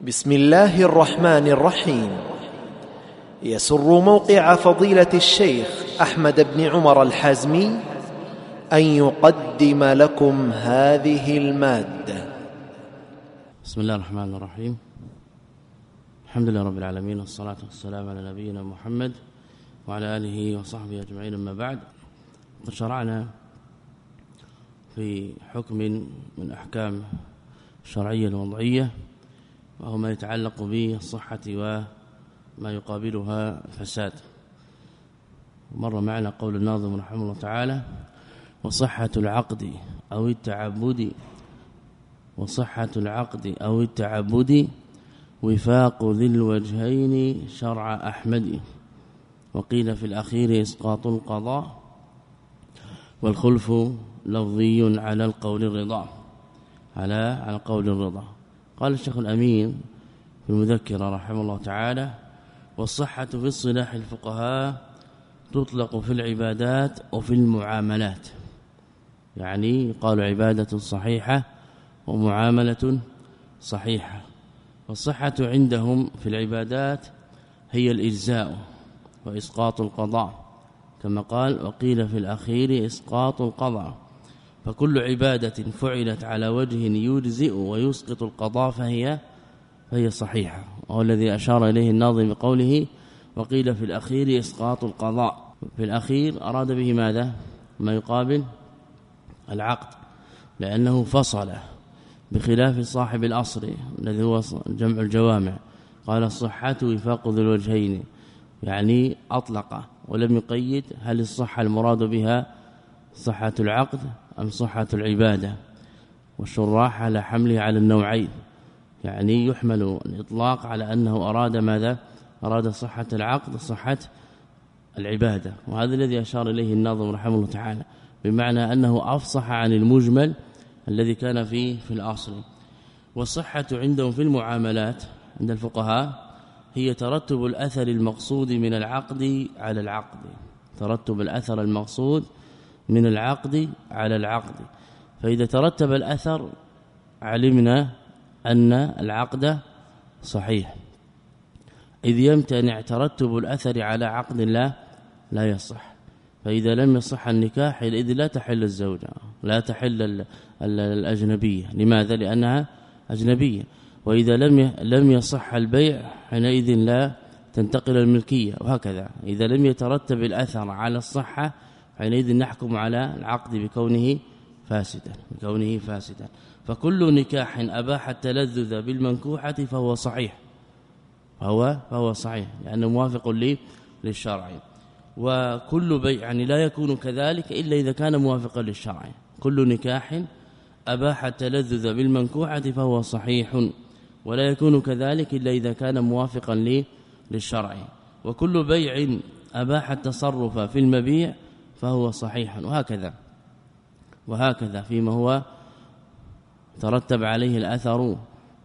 بسم الله الرحمن الرحيم يسر موقع فضيله الشيخ احمد بن عمر الحازمي ان يقدم لكم هذه الماده بسم الله الرحمن الرحيم الحمد لله رب العالمين والصلاه والسلام على نبينا محمد وعلى اله وصحبه اجمعين اما بعد قد شرعنا في حكم من احكام الشرعيه الوضعيه وهو ما يتعلق بالصحة وما يقابلها الفساد. مر معنا قول الناظم رحمه الله تعالى وصحة العقد أو التعبد وصحة العقد أو التعبد وفاق ذي الوجهين شرع أحمد. وقيل في الأخير إسقاط القضاء والخلف لفظي على القول الرضا على على قول الرضا. قال الشيخ الأمين في المذكرة رحمه الله تعالى والصحة في الصلاح الفقهاء تطلق في العبادات وفي المعاملات. يعني قالوا عبادة صحيحة ومعاملة صحيحة. والصحة عندهم في العبادات هي الإجزاء وإسقاط القضاء. كما قال وقيل في الأخير إسقاط القضاء. فكل عبادة فعلت على وجه يجزئ ويسقط القضاء فهي فهي صحيحة. وهو الذي أشار إليه الناظم بقوله وقيل في الأخير إسقاط القضاء. في الأخير أراد به ماذا؟ ما يقابل العقد. لأنه فصل بخلاف صاحب الأصل الذي هو جمع الجوامع. قال الصحة وفاق ذو الوجهين. يعني أطلق. ولم يقيد هل الصحة المراد بها صحة العقد أم صحة العبادة والشراح على حمله على النوعين يعني يحمل الإطلاق على أنه أراد ماذا؟ أراد صحة العقد صحة العبادة وهذا الذي أشار إليه الناظم رحمه الله تعالى بمعنى أنه أفصح عن المجمل الذي كان فيه في الأصل. والصحة عندهم في المعاملات عند الفقهاء هي ترتب الأثر المقصود من العقد على العقد. ترتب الأثر المقصود من العقد على العقد. فإذا ترتب الأثر علمنا أن العقد صحيح. إذ يمتنع ترتب الأثر على عقد لا لا يصح. فإذا لم يصح النكاح إذ لا تحل الزوجة لا تحل الأجنبية. لماذا؟ لأنها أجنبية. وإذا لم لم يصح البيع حينئذ لا تنتقل الملكية وهكذا. إذا لم يترتب الأثر على الصحة حينئذ نحكم على العقد بكونه فاسدا بكونه فاسدا. فكل نكاح اباح التلذذ بالمنكوحة فهو صحيح. فهو فهو صحيح لأنه موافق لي للشرع. وكل بيع يعني لا يكون كذلك إلا إذا كان موافقا للشرع. كل نكاح اباح التلذذ بالمنكوحة فهو صحيح ولا يكون كذلك إلا إذا كان موافقا للشرع. وكل بيع اباح التصرف في المبيع فهو صحيح. وهكذا وهكذا فيما هو ترتب عليه الأثر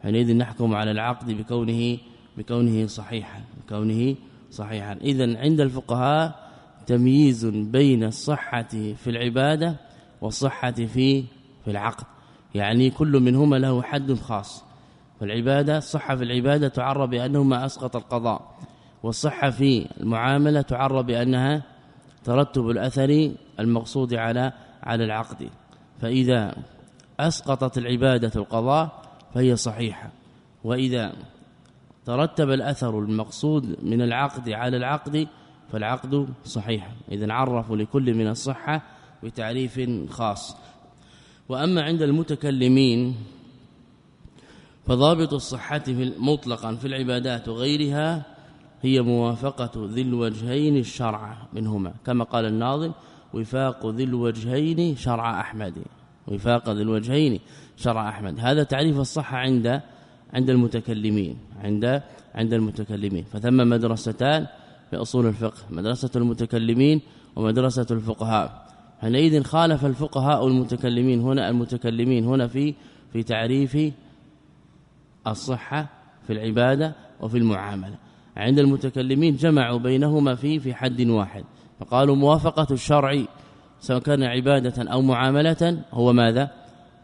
حينئذ نحكم على العقد بكونه بكونه صحيحا بكونه صحيحا. اذا عند الفقهاء تمييز بين الصحة في العبادة والصحة في في العقد. يعني كل منهما له حد خاص. فالعبادة الصحة في العبادة تعرب بانه ما أسقط القضاء والصحة في المعاملة تعرب بأنها ترتب الأثر المقصود على على العقد. فإذا أسقطت العبادة القضاء فهي صحيحة. وإذا ترتب الأثر المقصود من العقد على العقد فالعقد صحيح. إذا عرفوا لكل من الصحة بتعريف خاص. وأما عند المتكلمين فضابط الصحة مطلقا في العبادات وغيرها هي موافقة ذي الوجهين الشرع منهما. كما قال الناظم وفاق ذي الوجهين شرع أحمد. وفاق ذي الوجهين شرع أحمد. هذا تعريف الصحة عند عند المتكلمين عند عند المتكلمين. فثم مدرستان في اصول الفقه مدرسة المتكلمين ومدرسة الفقهاء. حينئذ خالف الفقهاء المتكلمين هنا المتكلمين هنا في في تعريف الصحة في العبادة وفي المعاملة. عند المتكلمين جمعوا بينهما في في حد واحد. فقالوا موافقة الشرع سواء كان عبادة أو معاملة هو ماذا؟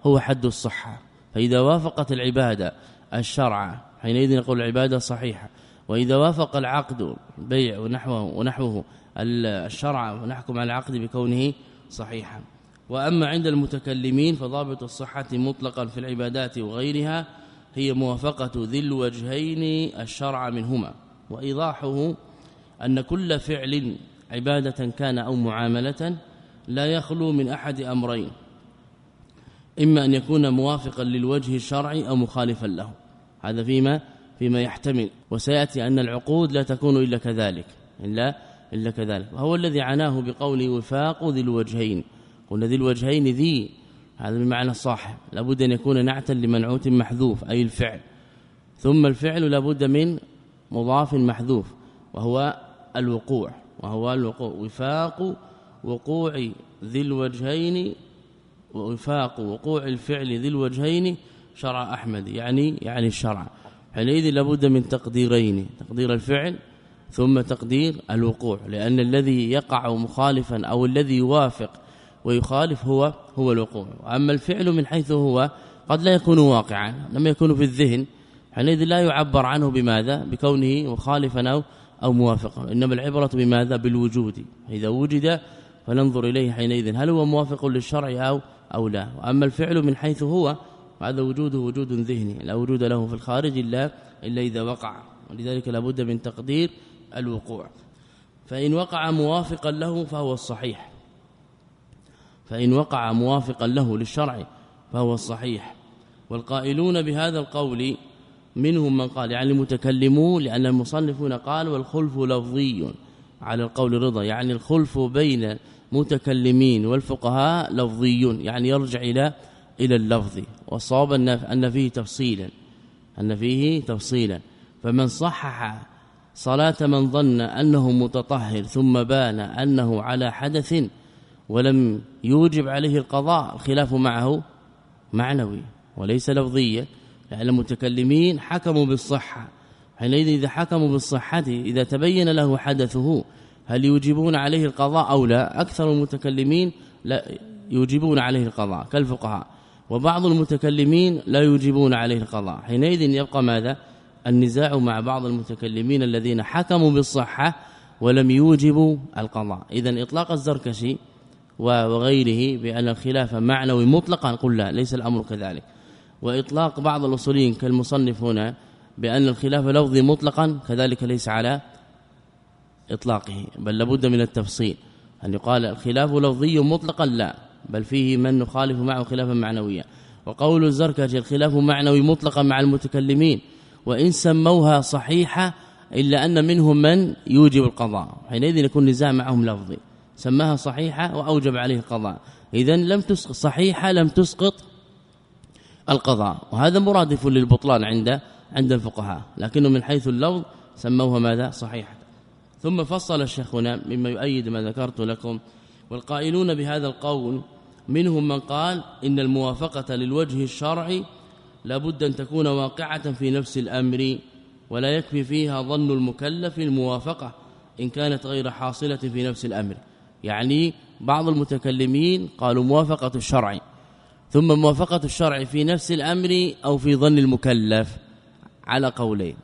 هو حد الصحة. فإذا وافقت العبادة الشرع حينئذ نقول العبادة صحيحة. وإذا وافق العقد بيع ونحوه ونحوه الشرع ونحكم على العقد بكونه صحيحا. وأما عند المتكلمين فضابط الصحة مطلقا في العبادات وغيرها هي موافقة ذي الوجهين الشرع منهما. وإيضاحه أن كل فعل عبادة كان أو معاملة لا يخلو من أحد أمرين. إما أن يكون موافقا للوجه الشرعي أو مخالفا له. هذا فيما فيما يحتمل. وسيأتي أن العقود لا تكون إلا كذلك. إلا إلا كذلك. وهو الذي عناه بقول وفاق ذي الوجهين. قلنا ذي الوجهين ذي. هذا بمعنى الصاحب لابد أن يكون نعتا لمنعوت محذوف أي الفعل. ثم الفعل لابد من مضاف محذوف وهو الوقوع وهو الوقوع وفاق وقوع ذي الوجهين ووفاق وقوع الفعل ذي الوجهين شرع أحمد يعني يعني الشرع. حينئذ لابد من تقديرين تقدير الفعل ثم تقدير الوقوع لأن الذي يقع مخالفا أو الذي يوافق ويخالف هو هو الوقوع. أما الفعل من حيث هو قد لا يكون واقعا لما يكون في الذهن حينئذ لا يعبر عنه بماذا؟ بكونه مخالفا أو أو موافقا. إنما العبرة بماذا؟ بالوجود. إذا وجد فننظر إليه حينئذ. هل هو موافق للشرع أو أو لا؟ وأما الفعل من حيث هو هذا وجوده وجود ذهني. لا وجود له في الخارج الا إلا إذا وقع. ولذلك لابد من تقدير الوقوع. فإن وقع موافقا له فهو الصحيح. فإن وقع موافقا له للشرع فهو الصحيح. والقائلون بهذا القول منهم من قال يعني المتكلمون لأن المصنفون قال والخلف لفظي على القول الرضا يعني الخلف بين متكلمين والفقهاء لفظي يعني يرجع إلى إلى اللفظ. والصواب أن فيه تفصيلا أن فيه تفصيلا. فمن صحح صلاة من ظن أنه متطهر ثم بان أنه على حدث ولم يوجب عليه القضاء الخلاف معه معنوي وليس لفظيا. المتكلمين حكموا بالصحة. حينئذ إذا حكموا بالصحة إذا تبين له حدثه هل يوجبون عليه القضاء أو لا؟ أكثر المتكلمين لا يوجبون عليه القضاء كالفقهاء. وبعض المتكلمين لا يوجبون عليه القضاء. حينئذ يبقى ماذا؟ النزاع مع بعض المتكلمين الذين حكموا بالصحة ولم يوجبوا القضاء. اذا إطلاق الزركشي وغيره بأن الخلاف معنوي مطلقا قل لا ليس الأمر كذلك. وإطلاق بعض الأصوليين كالمصنف هنا بأن الخلاف لفظي مطلقا كذلك ليس على إطلاقه بل لابد من التفصيل. أن يقال الخلاف لفظي مطلقا لا بل فيه من نخالف معه خلافا معنويا. وقول الزركشي الخلاف معنوي مطلقا مع المتكلمين وإن سموها صحيحة إلا أن منهم من يوجب القضاء. حينئذ يكون نزاع معهم لفظي. سماها صحيحة وأوجب عليه القضاء. إذا لم تسقط صحيحة لم تسقط القضاء. وهذا مرادف للبطلان عند عند الفقهاء. لكنه من حيث اللفظ سموها ماذا؟ صحيحة. ثم فصل الشيخ هنا مما يؤيد ما ذكرت لكم. والقائلون بهذا القول منهم من قال إن الموافقة للوجه الشرعي لابد أن تكون واقعة في نفس الأمر ولا يكفي فيها ظن المكلف الموافقة إن كانت غير حاصلة في نفس الأمر. يعني بعض المتكلمين قالوا موافقة الشرع. ثم موافقة الشرع في نفس الأمر أو في ظن المكلف. على قولين.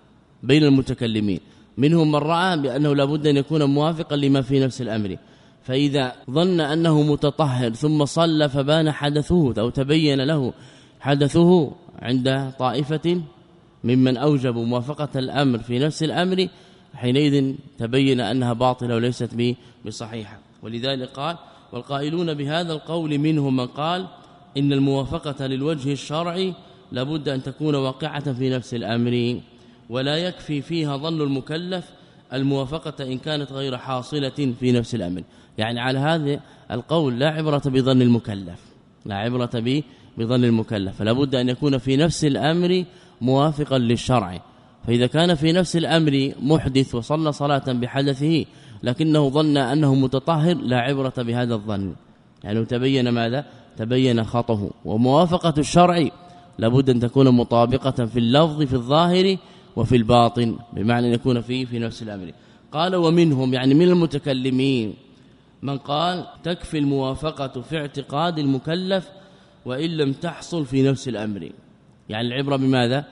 بين المتكلمين. منهم من رأى بأنه لابد أن يكون موافقا لما في نفس الأمر. فإذا ظن أنه متطهر ثم صلى فبان حدثه أو تبين له حدثه عند طائفة ممن أوجبوا موافقة الأمر في نفس الأمر حينئذ تبين أنها باطلة وليست بصحيحة. ولذلك قال والقائلون بهذا القول منهم من قال إن الموافقة للوجه الشرعي لابد أن تكون واقعة في نفس الأمر ولا يكفي فيها ظن المكلف الموافقة إن كانت غير حاصلة في نفس الأمر. يعني على هذا القول لا عبرة بظن المكلف لا عبرة به بظن المكلف. فلا بد أن يكون في نفس الأمر موافقا للشرع. فإذا كان في نفس الأمر محدث وصلى صلاة بحدثه لكنه ظن أنه متطهر لا عبرة بهذا الظن. يعني تبين ماذا؟ تبين خطه وموافقة الشرع لابد أن تكون مطابقة في اللفظ في الظاهر وفي الباطن بمعنى أن يكون فيه في نفس الأمر. قال ومنهم يعني من المتكلمين. من قال تكفي الموافقة في اعتقاد المكلف وإن لم تحصل في نفس الأمر. يعني العبرة بماذا؟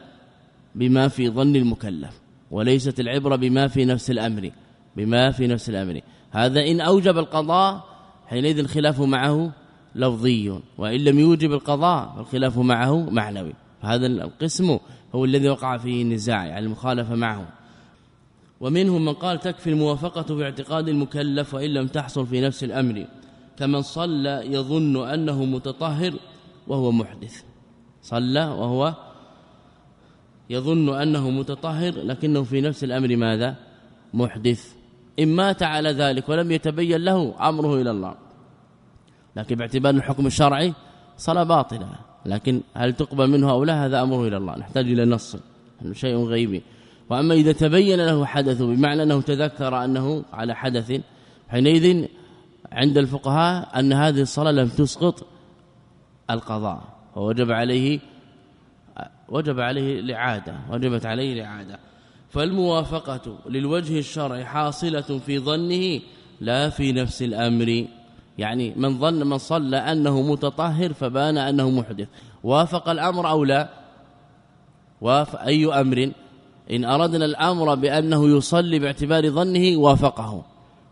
بما في ظن المكلف. وليست العبرة بما في نفس الأمر. بما في نفس الأمر. هذا إن أوجب القضاء حينئذ الخلاف معه لفظي وإن لم يوجب القضاء فالخلاف معه معنوي. هذا القسم هو الذي وقع فيه النزاع يعني المخالفة معه. ومنهم من قال تكفي الموافقة في اعتقاد المكلف وإن لم تحصل في نفس الأمر. كمن صلى يظن أنه متطهر وهو محدث. صلى وهو يظن أنه متطهر لكنه في نفس الأمر ماذا؟ محدث. إن مات على ذلك ولم يتبين له أمره إلى الله. لكن باعتبار الحكم الشرعي صلاة باطلة. لكن هل تقبل منه أو لا؟ هذا أمره إلى الله. نحتاج إلى نص. شيء غيبي. وأما إذا تبين له حدث بمعنى أنه تذكر أنه على حدث حينئذ عند الفقهاء أن هذه الصلاة لم تسقط القضاء. ووجب عليه وجب عليه الإعادة. وجبت عليه الإعادة. فالموافقة للوجه الشرعي حاصلة في ظنه لا في نفس الأمر. يعني من ظن من صلى أنه متطهر فبان أنه محدث. وافق الأمر أو لا؟ وافق أي أمر؟ إن أردنا الأمر بأنه يصلي باعتبار ظنه وافقه.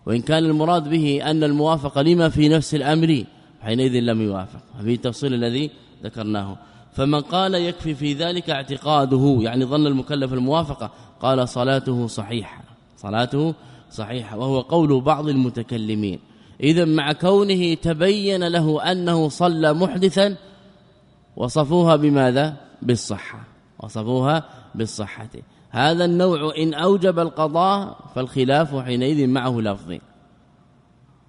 وإن كان المراد به أن الموافقة لما في نفس الأمر حينئذ لم يوافق. هذه التفصيل الذي ذكرناه. فمن قال يكفي في ذلك اعتقاده يعني ظن المكلف الموافقة قال صلاته صحيحة. صلاته صحيحة. وهو قول بعض المتكلمين. اذا مع كونه تبين له أنه صلى محدثا وصفوها بماذا؟ بالصحة. وصفوها بالصحة. هذا النوع إن أوجب القضاء فالخلاف حينئذ معه لفظي.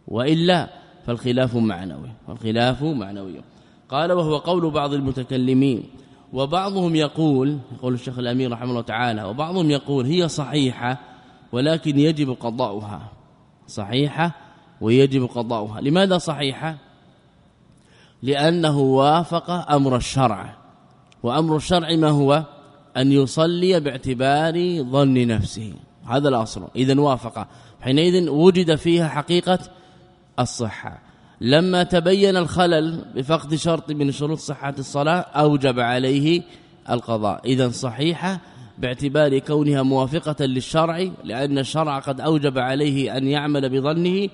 وإلا فالخلاف معنوي. والخلاف معنوي. قال وهو قول بعض المتكلمين. وبعضهم يقول يقول الشيخ الأمير رحمه الله تعالى وبعضهم يقول هي صحيحة ولكن يجب قضاؤها. صحيحة ويجب قضاؤها. لماذا صحيحة؟ لأنه وافق أمر الشرع. وأمر الشرع ما هو؟ أن يصلي باعتبار ظن نفسه. هذا الأصل. إذا وافق. حينئذ وجد فيها حقيقة الصحة. لما تبين الخلل بفقد شرط من شروط صحة الصلاة أوجب عليه القضاء. إذا صحيحة باعتبار كونها موافقة للشرع لأن الشرع قد أوجب عليه أن يعمل بظنه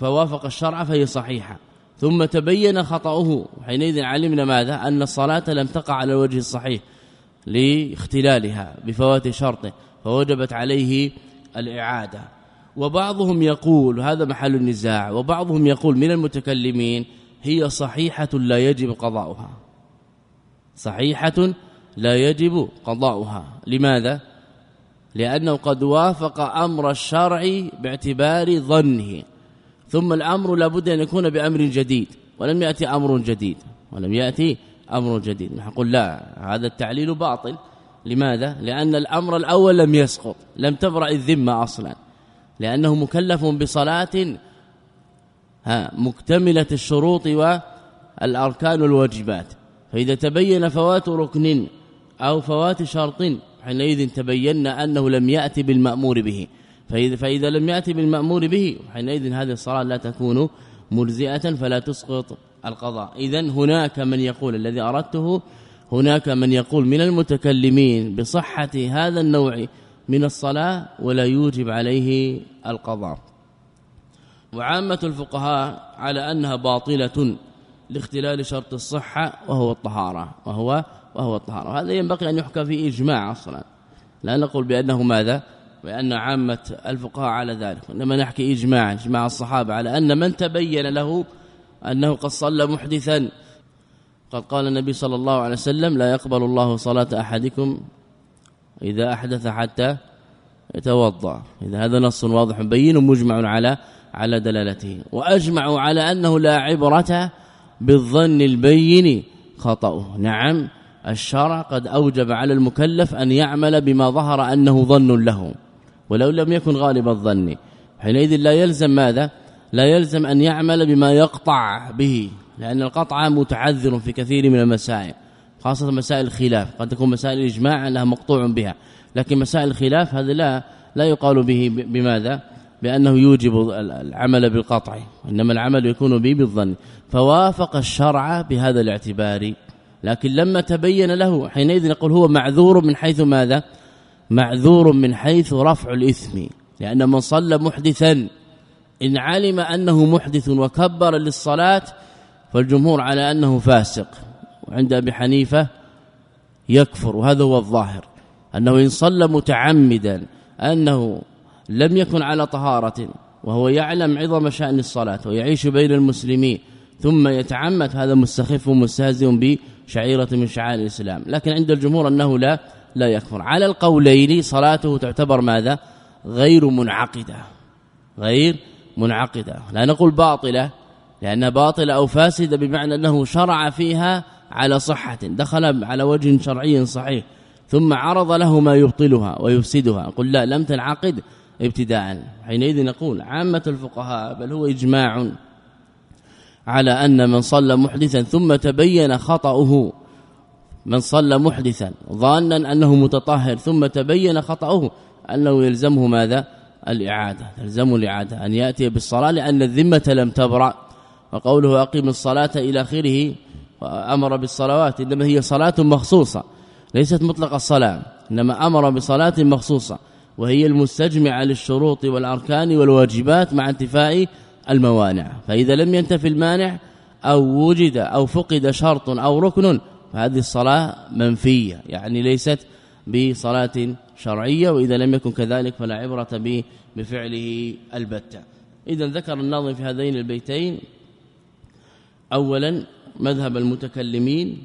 فوافق الشرع فهي صحيحة. ثم تبين خطأه. حينئذ علمنا ماذا؟ أن الصلاة لم تقع على الوجه الصحيح لاختلالها بفوات شرطه فوجبت عليه الإعادة. وبعضهم يقول هذا محل النزاع وبعضهم يقول من المتكلمين هي صحيحة لا يجب قضاؤها. صحيحة لا يجب قضاؤها. لماذا؟ لأنه قد وافق أمر الشرع باعتبار ظنه. ثم الأمر لابد أن يكون بأمر جديد ولم يأتي أمر جديد ولم يأتي أمر جديد. نقول لا هذا التعليل باطل. لماذا؟ لأن الأمر الأول لم يسقط لم تبرأ الذمة أصلا. لأنه مكلف بصلاة ها مكتملة الشروط والأركان والواجبات. فإذا تبين فوات ركن أو فوات شرط حينئذ تبينا أنه لم يأتي بالمأمور به. فإذا, فإذا لم يأتي بالمأمور به حينئذ هذه الصلاة لا تكون مرزئة فلا تسقط القضاء. اذا هناك من يقول الذي أردته هناك من يقول من المتكلمين بصحة هذا النوع من الصلاة ولا يوجب عليه القضاء. وعامة الفقهاء على أنها باطلة لاختلال شرط الصحة وهو الطهارة وهو وهو الطهارة. هذا ينبغي أن يحكى في إجماع أصلا. لا نقول بأنه ماذا؟ بأن عامة الفقهاء على ذلك إنما نحكي إجماعا إجماع الصحابة على أن من تبين له أنه قد صلى محدثا. قد قال النبي صلى الله عليه وسلم لا يقبل الله صلاة أحدكم إذا أحدث حتى يتوضأ. إذا هذا نص واضح بين مجمع على على دلالته. واجمعوا على أنه لا عبرة بالظن البين خطأه. نعم الشرع قد أوجب على المكلف أن يعمل بما ظهر أنه ظن له. ولو لم يكن غالب الظن. حينئذ لا يلزم ماذا؟ لا يلزم أن يعمل بما يقطع به لأن القطع متعذر في كثير من المسائل خاصة مسائل الخلاف. قد تكون مسائل الإجماع أنها مقطوع بها لكن مسائل الخلاف هذا لا لا يقال به بماذا؟ بأنه يوجب العمل بالقطع. إنما العمل يكون به بالظن. فوافق الشرع بهذا الاعتبار. لكن لما تبين له حينئذ نقول هو معذور من حيث ماذا؟ معذور من حيث رفع الإثم لأن من صلى محدثا إن علم أنه محدث وكبر للصلاة فالجمهور على أنه فاسق. وعند أبي حنيفة يكفر وهذا هو الظاهر. أنه إن صلى متعمدا أنه لم يكن على طهارة وهو يعلم عظم شأن الصلاة ويعيش بين المسلمين ثم يتعمد هذا مستخف مستهزئ بشعيرة من شعائر الإسلام. لكن عند الجمهور أنه لا لا يكفر. على القولين صلاته تعتبر ماذا؟ غير منعقدة. غير منعقدة. لا نقول باطلة لانها باطله أو فاسده بمعنى أنه شرع فيها على صحة دخل على وجه شرعي صحيح ثم عرض له ما يبطلها ويفسدها. قل لا لم تنعقد ابتداء. حينئذ نقول عامة الفقهاء بل هو إجماع على أن من صلى محدثا ثم تبين خطأه من صلى محدثا ظانا أنه متطهر ثم تبين خطأه أنه يلزمه ماذا؟ الإعادة تلزمه الإعادة أن يأتي بالصلاة لأن الذمة لم تبرأ. وقوله أقيم الصلاة إلى آخره وأمر بالصلوات إنما هي صلاة مخصوصة ليست مطلق الصلاة إنما أمر بصلاة مخصوصة وهي المستجمعة للشروط والأركان والواجبات مع انتفاء الموانع. فإذا لم ينتفي المانع أو وجد أو فقد شرط أو ركن فهذه الصلاة منفية يعني ليست بصلاة شرعية وإذا لم يكن كذلك فلا عبرة بفعله البتة. إذا ذكر الناظم في هذين البيتين اولا مذهب المتكلمين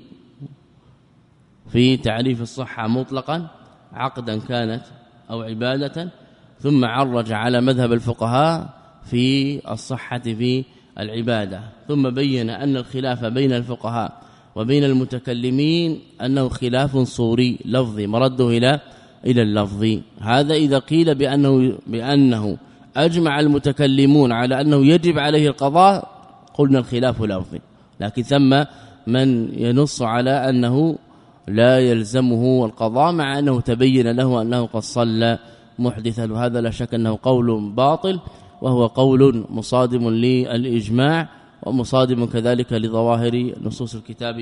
في تعريف الصحة مطلقا عقدا كانت أو عبادة ثم عرج على مذهب الفقهاء في الصحة في العبادة ثم بين أن الخلاف بين الفقهاء وبين المتكلمين أنه خلاف صوري لفظي مرده إلى إلى اللفظ. هذا إذا قيل بأنه بأنه أجمع المتكلمون على أنه يجب عليه القضاء قلنا الخلاف لفظي. لكن ثم من ينص على أنه لا يلزمه القضاء مع أنه تبين له أنه قد صلى محدثا. وهذا لا شك أنه قول باطل وهو قول مصادم للإجماع. ومصادم كذلك لظواهر نصوص الكتاب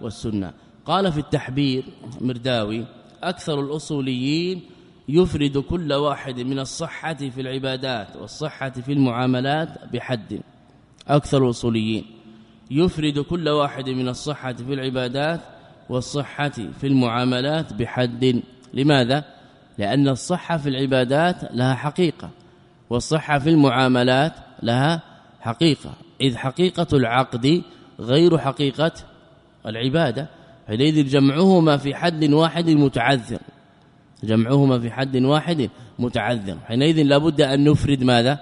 والسنة. قال في التحبير مرداوي أكثر الأصوليين يفرد كل واحد من الصحة في العبادات والصحة في المعاملات بحد. أكثر الأصوليين يفرد كل واحد من الصحة في العبادات والصحة في المعاملات بحد. لماذا؟ لأن الصحة في العبادات لها حقيقة والصحة في المعاملات لها حقيقة. إذ حقيقة العقد غير حقيقة العبادة. حينئذ جمعهما في حد واحد متعذر. جمعهما في حد واحد متعذر. حينئذ لابد أن نفرد ماذا؟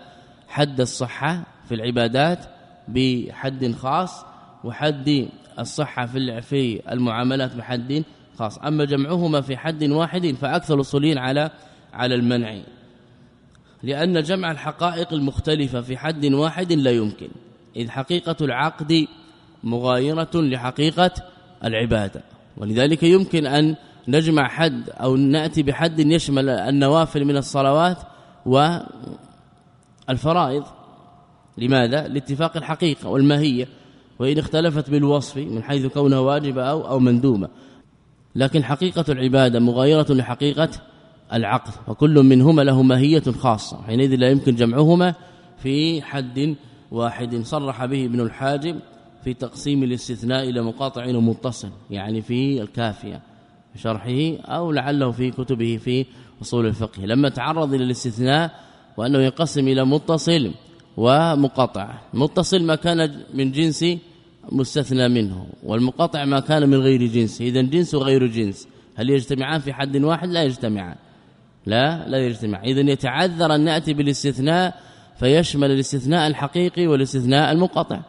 حد الصحة في العبادات بحد خاص وحد الصحة في في المعاملات بحد خاص. أما جمعهما في حد واحد فأكثر الاصوليين على على المنع. لأن جمع الحقائق المختلفة في حد واحد لا يمكن. إذ حقيقة العقد مغايرة لحقيقة العبادة. ولذلك يمكن أن نجمع حد أو نأتي بحد يشمل النوافل من الصلوات والفرائض. لماذا؟ لاتفاق الحقيقة والماهية. وإن اختلفت بالوصف من حيث كونها واجبة أو أو مندوبه لكن حقيقة العبادة مغايرة لحقيقة العقد. وكل منهما له ماهية خاصة. حينئذ لا يمكن جمعهما في حد واحد صرح به ابن الحاجب في تقسيم الاستثناء إلى مقاطع ومتصل يعني في الكافية في شرحه أو لعله في كتبه في أصول الفقه. لما تعرض إلى الاستثناء وأنه ينقسم إلى متصل ومقاطع متصل ما كان من جنس مستثنى منه والمقاطع ما كان من غير جنس. إذا جنس وغير جنس هل يجتمعان في حد واحد؟ لا يجتمعان. لا لا يجتمع إذا يتعذر أن نأتي بالاستثناء فيشمل الاستثناء الحقيقي والاستثناء المقاطع.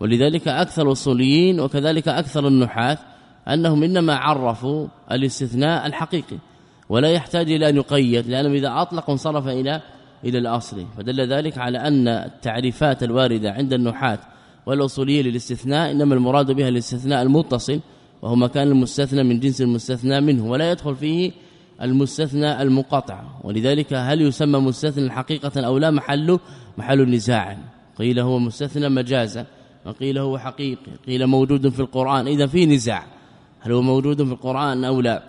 ولذلك أكثر الاصوليين وكذلك أكثر النحاة أنهم إنما عرفوا الاستثناء الحقيقي ولا يحتاج إلى أن يقيد لأنه إذا أطلق انصرف إلى إلى الأصل. فدل ذلك على أن التعريفات الواردة عند النحاة والأصوليين للاستثناء إنما المراد بها الاستثناء المتصل وهو مكان المستثنى من جنس المستثنى منه ولا يدخل فيه المستثنى المقطع. ولذلك هل يسمى مستثنى حقيقة أو لا؟ محله محل النزاع قيل هو مستثنى مجازا وقيل هو حقيقي. قيل موجود في القرآن. إذا في نزاع هل هو موجود في القرآن أو لا؟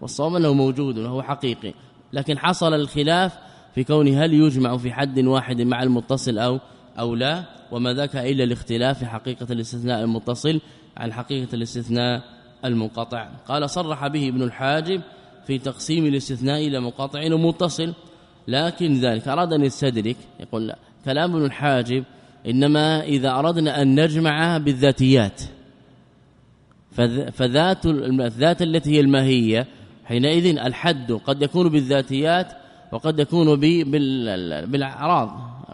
والصواب أنه موجود وهو حقيقي. لكن حصل الخلاف في كونه هل يجمع في حد واحد مع المتصل أو أو لا؟ وما ذاك إلا الاختلاف في حقيقة الاستثناء المتصل عن حقيقة الاستثناء المنقطع. قال صرح به ابن الحاجب في تقسيم الاستثناء إلى منقطع ومتصل لكن ذلك أراد أن يستدرك يقول لا كلام ابن الحاجب إنما إذا أردنا أن نجمع بالذاتيات فذات الذات التي هي الماهية حينئذ الحد قد يكون بالذاتيات وقد يكون بالأعراض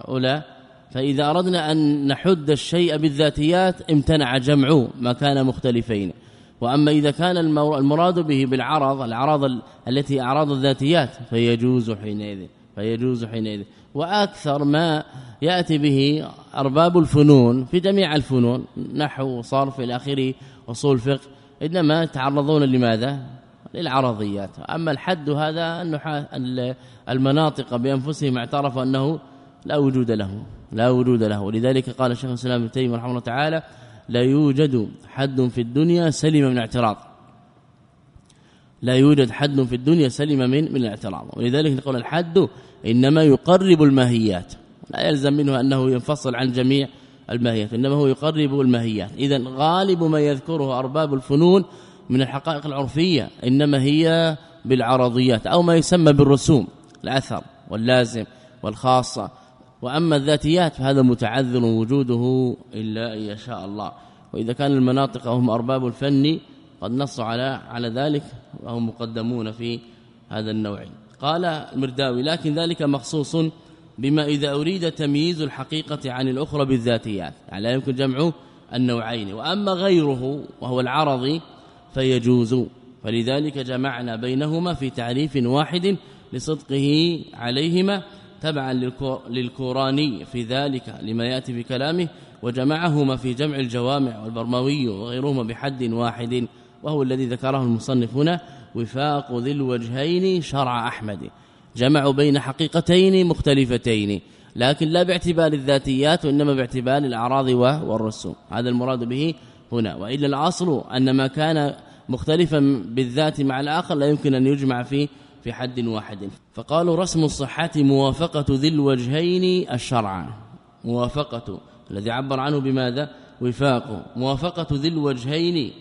اولى فإذا أردنا أن نحد الشيء بالذاتيات امتنع جمع ما كان مختلفين. وأما إذا كان المراد به بالعرض الأعراض التي أعراض الذاتيات فيجوز حينئذ فيجوز حينئذ. وأكثر ما يأتي به أرباب الفنون في جميع الفنون نحو صرف إلى آخره أصول فقه إنما يتعرضون لماذا؟ للعرضيات. أما الحد هذا المناطق بأنفسهم اعترفوا أنه لا وجود له لا وجود له. ولذلك قال الشيخ الإسلام ابن تيمية رحمه الله تعالى لا يوجد حد في الدنيا سلم من اعتراض لا يوجد حد في الدنيا سلم من من الاعتراض. ولذلك نقول الحد إنما يقرب الماهيات. لا يلزم منه أنه ينفصل عن جميع الماهيات إنما هو يقرب الماهيات. اذا غالب ما يذكره أرباب الفنون من الحقائق العرفية إنما هي بالعرضيات أو ما يسمى بالرسوم الأثر واللازم والخاصة. وأما الذاتيات فهذا متعذر وجوده إلا أن يشاء الله. وإذا كان المناطق هم أرباب الفن قد نصوا على على ذلك وهم مقدمون في هذا النوع. قال المرداوي لكن ذلك مخصوص بما إذا أريد تمييز الحقيقة عن الأخرى بالذاتيات. يعني لا يمكن جمع النوعين. وأما غيره وهو العرض فيجوز. فلذلك جمعنا بينهما في تعريف واحد لصدقه عليهما تبعا للكوراني في ذلك لما يأتي بكلامه وجمعهما في جمع الجوامع والبرموي وغيرهما بحد واحد وهو الذي ذكره المصنف هنا وفاق ذي الوجهين شرع أحمد. جمعوا بين حقيقتين مختلفتين لكن لا باعتبار الذاتيات وإنما باعتبار الأعراض والرسوم. هذا المراد به هنا. وإلا الأصل أن ما كان مختلفا بالذات مع الآخر لا يمكن أن يجمع فيه في حد واحد. فقالوا رسم الصحة موافقة ذي الوجهين الشرع. موافقة. الذي عبر عنه بماذا؟ وفاق. موافقة ذي الوجهين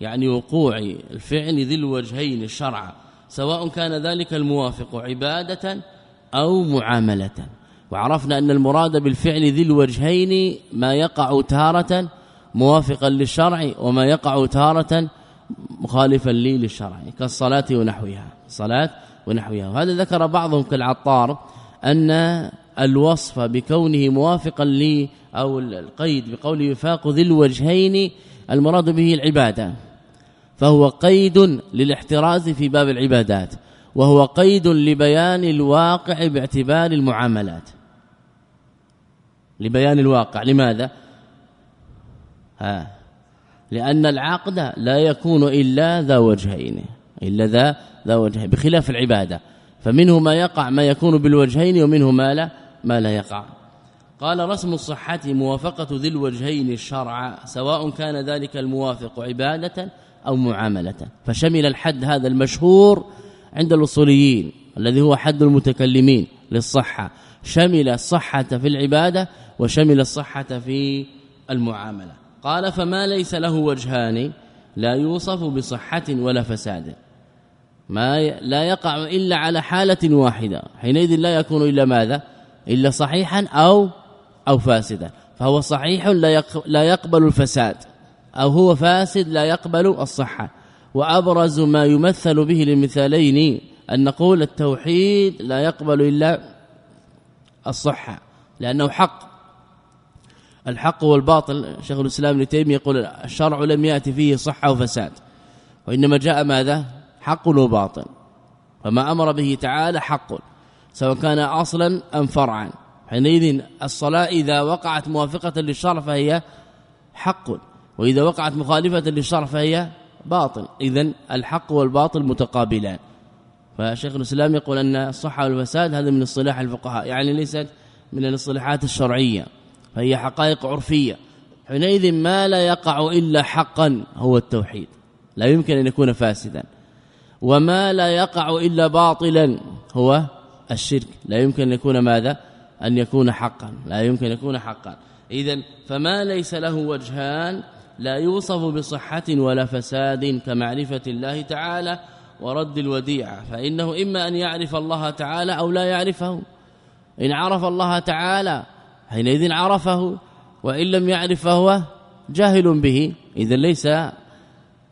يعني وقوع الفعل ذي الوجهين الشرع. سواء كان ذلك الموافق عبادة أو معاملة. وعرفنا أن المراد بالفعل ذي الوجهين ما يقع تارة موافقا للشرع وما يقع تارة مخالفا لي للشرع كالصلاة ونحوها صلاة ونحوها. وهذا ذكر بعضهم كالعطار أن الوصف بكونه موافقا لي أو القيد بقوله يفاق ذي الوجهين المراد به العبادة. فهو قيد للاحتراز في باب العبادات وهو قيد لبيان الواقع باعتبار المعاملات. لبيان الواقع لماذا؟ ها لأن العقد لا يكون إلا ذا وجهين إلا ذا ذا وجهين بخلاف العبادة. فمنه ما يقع ما يكون بالوجهين ومنه ما لا ما لا يقع. قال رسم الصحة موافقة ذي الوجهين الشرع سواء كان ذلك الموافق عبادة أو معاملة. فشمل الحد هذا المشهور عند الأصوليين الذي هو حد المتكلمين للصحة. شمل الصحة في العبادة وشمل الصحة في المعاملة. قال فما ليس له وجهان لا يوصف بصحة ولا فساد. ما لا يقع إلا على حالة واحدة حينئذ لا يكون إلا ماذا؟ إلا صحيحا أو أو فاسدا. فهو صحيح لا يقبل الفساد أو هو فاسد لا يقبل الصحة. وأبرز ما يمثل به للمثالين أن نقول التوحيد لا يقبل إلا الصحة لأنه حق. الحق والباطل شيخ الإسلام ابن تيمية يقول الشرع لم يأتي فيه صحة وفساد وإنما جاء ماذا؟ حق وباطل فما أمر به تعالى حق سواء كان أصلا أم فرعا. حينئذ الصلاة إذا وقعت موافقة للشرع فهي حق وإذا وقعت مخالفة للشرع فهي باطل. اذا الحق والباطل متقابلان. فشيخ الإسلام يقول أن الصحة والفساد هذا من اصطلاح الفقهاء يعني ليست من الاصطلاحات الشرعية. فهي حقائق عرفية. حينئذ ما لا يقع إلا حقا هو التوحيد. لا يمكن أن يكون فاسدا. وما لا يقع إلا باطلا هو الشرك. لا يمكن أن يكون ماذا؟ أن يكون حقا. لا يمكن أن يكون حقا. اذا فما ليس له وجهان لا يوصف بصحة ولا فساد كمعرفة الله تعالى ورد الوديعه فإنه إما أن يعرف الله تعالى أو لا يعرفه. إن عرف الله تعالى حينئذ عرفه وإن لم يعرف فهو جاهل به. اذا ليس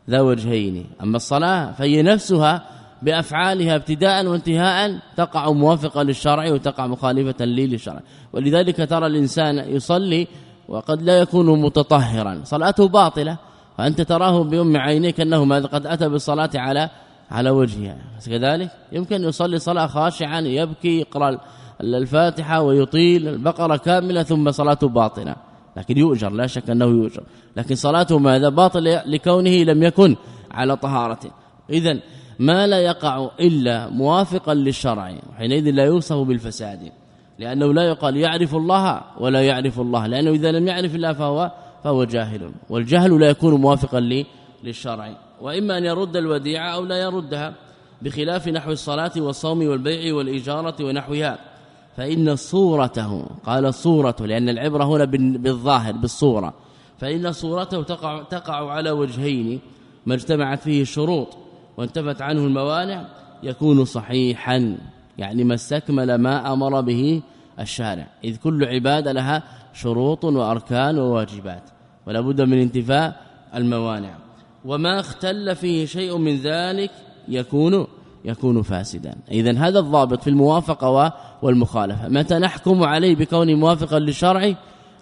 ذا وجهين. أما الصلاة فهي نفسها بأفعالها ابتداء وانتهاء تقع موافقه للشرع وتقع مخالفة لي للشرع. ولذلك ترى الإنسان يصلي وقد لا يكون متطهرا. صلاته باطلة. فأنت تراه بأم عينيك انه ماذا قد أتى بالصلاة على على وجهها. كذلك يمكن يصلي صلاة خاشعا يبكي يقرأ الفاتحة ويطيل البقرة كاملة ثم صلاته باطنة. لكن يؤجر لا شك أنه يؤجر. لكن صلاته ماذا؟ باطل لكونه لم يكن على طهارة. اذا ما لا يقع إلا موافقا للشرع. حينئذ لا يوصف بالفساد. لأنه لا يقال يعرف الله ولا يعرف الله. لأنه إذا لم يعرف الله فهو فهو جاهل. والجهل لا يكون موافقا للشرع. وإما أن يرد الوديعة أو لا يردها بخلاف نحو الصلاة والصوم والبيع والإجارة ونحوها. فإن صورته قال صورة لأن العبرة هنا بالظاهر بالصورة. فإن صورته تقع, تقع على وجهين ما اجتمعت فيه الشروط وانتفت عنه الموانع يكون صحيحا يعني ما استكمل ما أمر به الشارع. إذ كل عبادة لها شروط وأركان وواجبات ولا بد من انتفاء الموانع. وما اختل فيه شيء من ذلك يكون يكون فاسدا. اذا هذا الضابط في الموافقة والمخالفة. متى نحكم عليه بكونه موافقا للشرع؟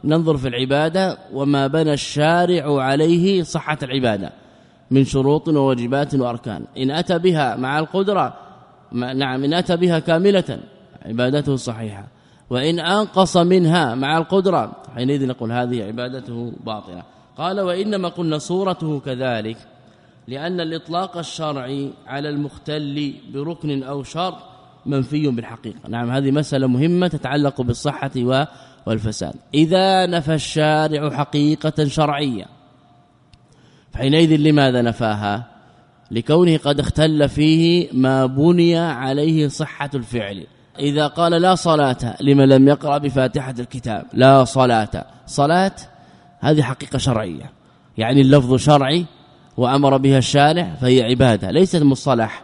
ننظر في العبادة وما بنى الشارع عليه صحة العبادة من شروط وواجبات وأركان. إن أتى بها مع القدرة نعم إن أتى بها كاملة عبادته صحيحة. وإن أنقص منها مع القدرة حينئذ نقول هذه عبادته باطلة. قال وإنما قلنا صورته كذلك. لأن الإطلاق الشرعي على المختل بركن أو شرط منفي بالحقيقة. نعم هذه مسألة مهمة تتعلق بالصحة والفساد. إذا نفى الشارع حقيقة شرعية فحينئذ لماذا نفاها؟ لكونه قد اختل فيه ما بني عليه صحة الفعل. إذا قال لا صلاة لمن لم يقرأ بفاتحة الكتاب لا صلاة. صلاة هذه حقيقة شرعية. يعني اللفظ شرعي وأمر بها الشارع فهي عبادة ليست مصطلح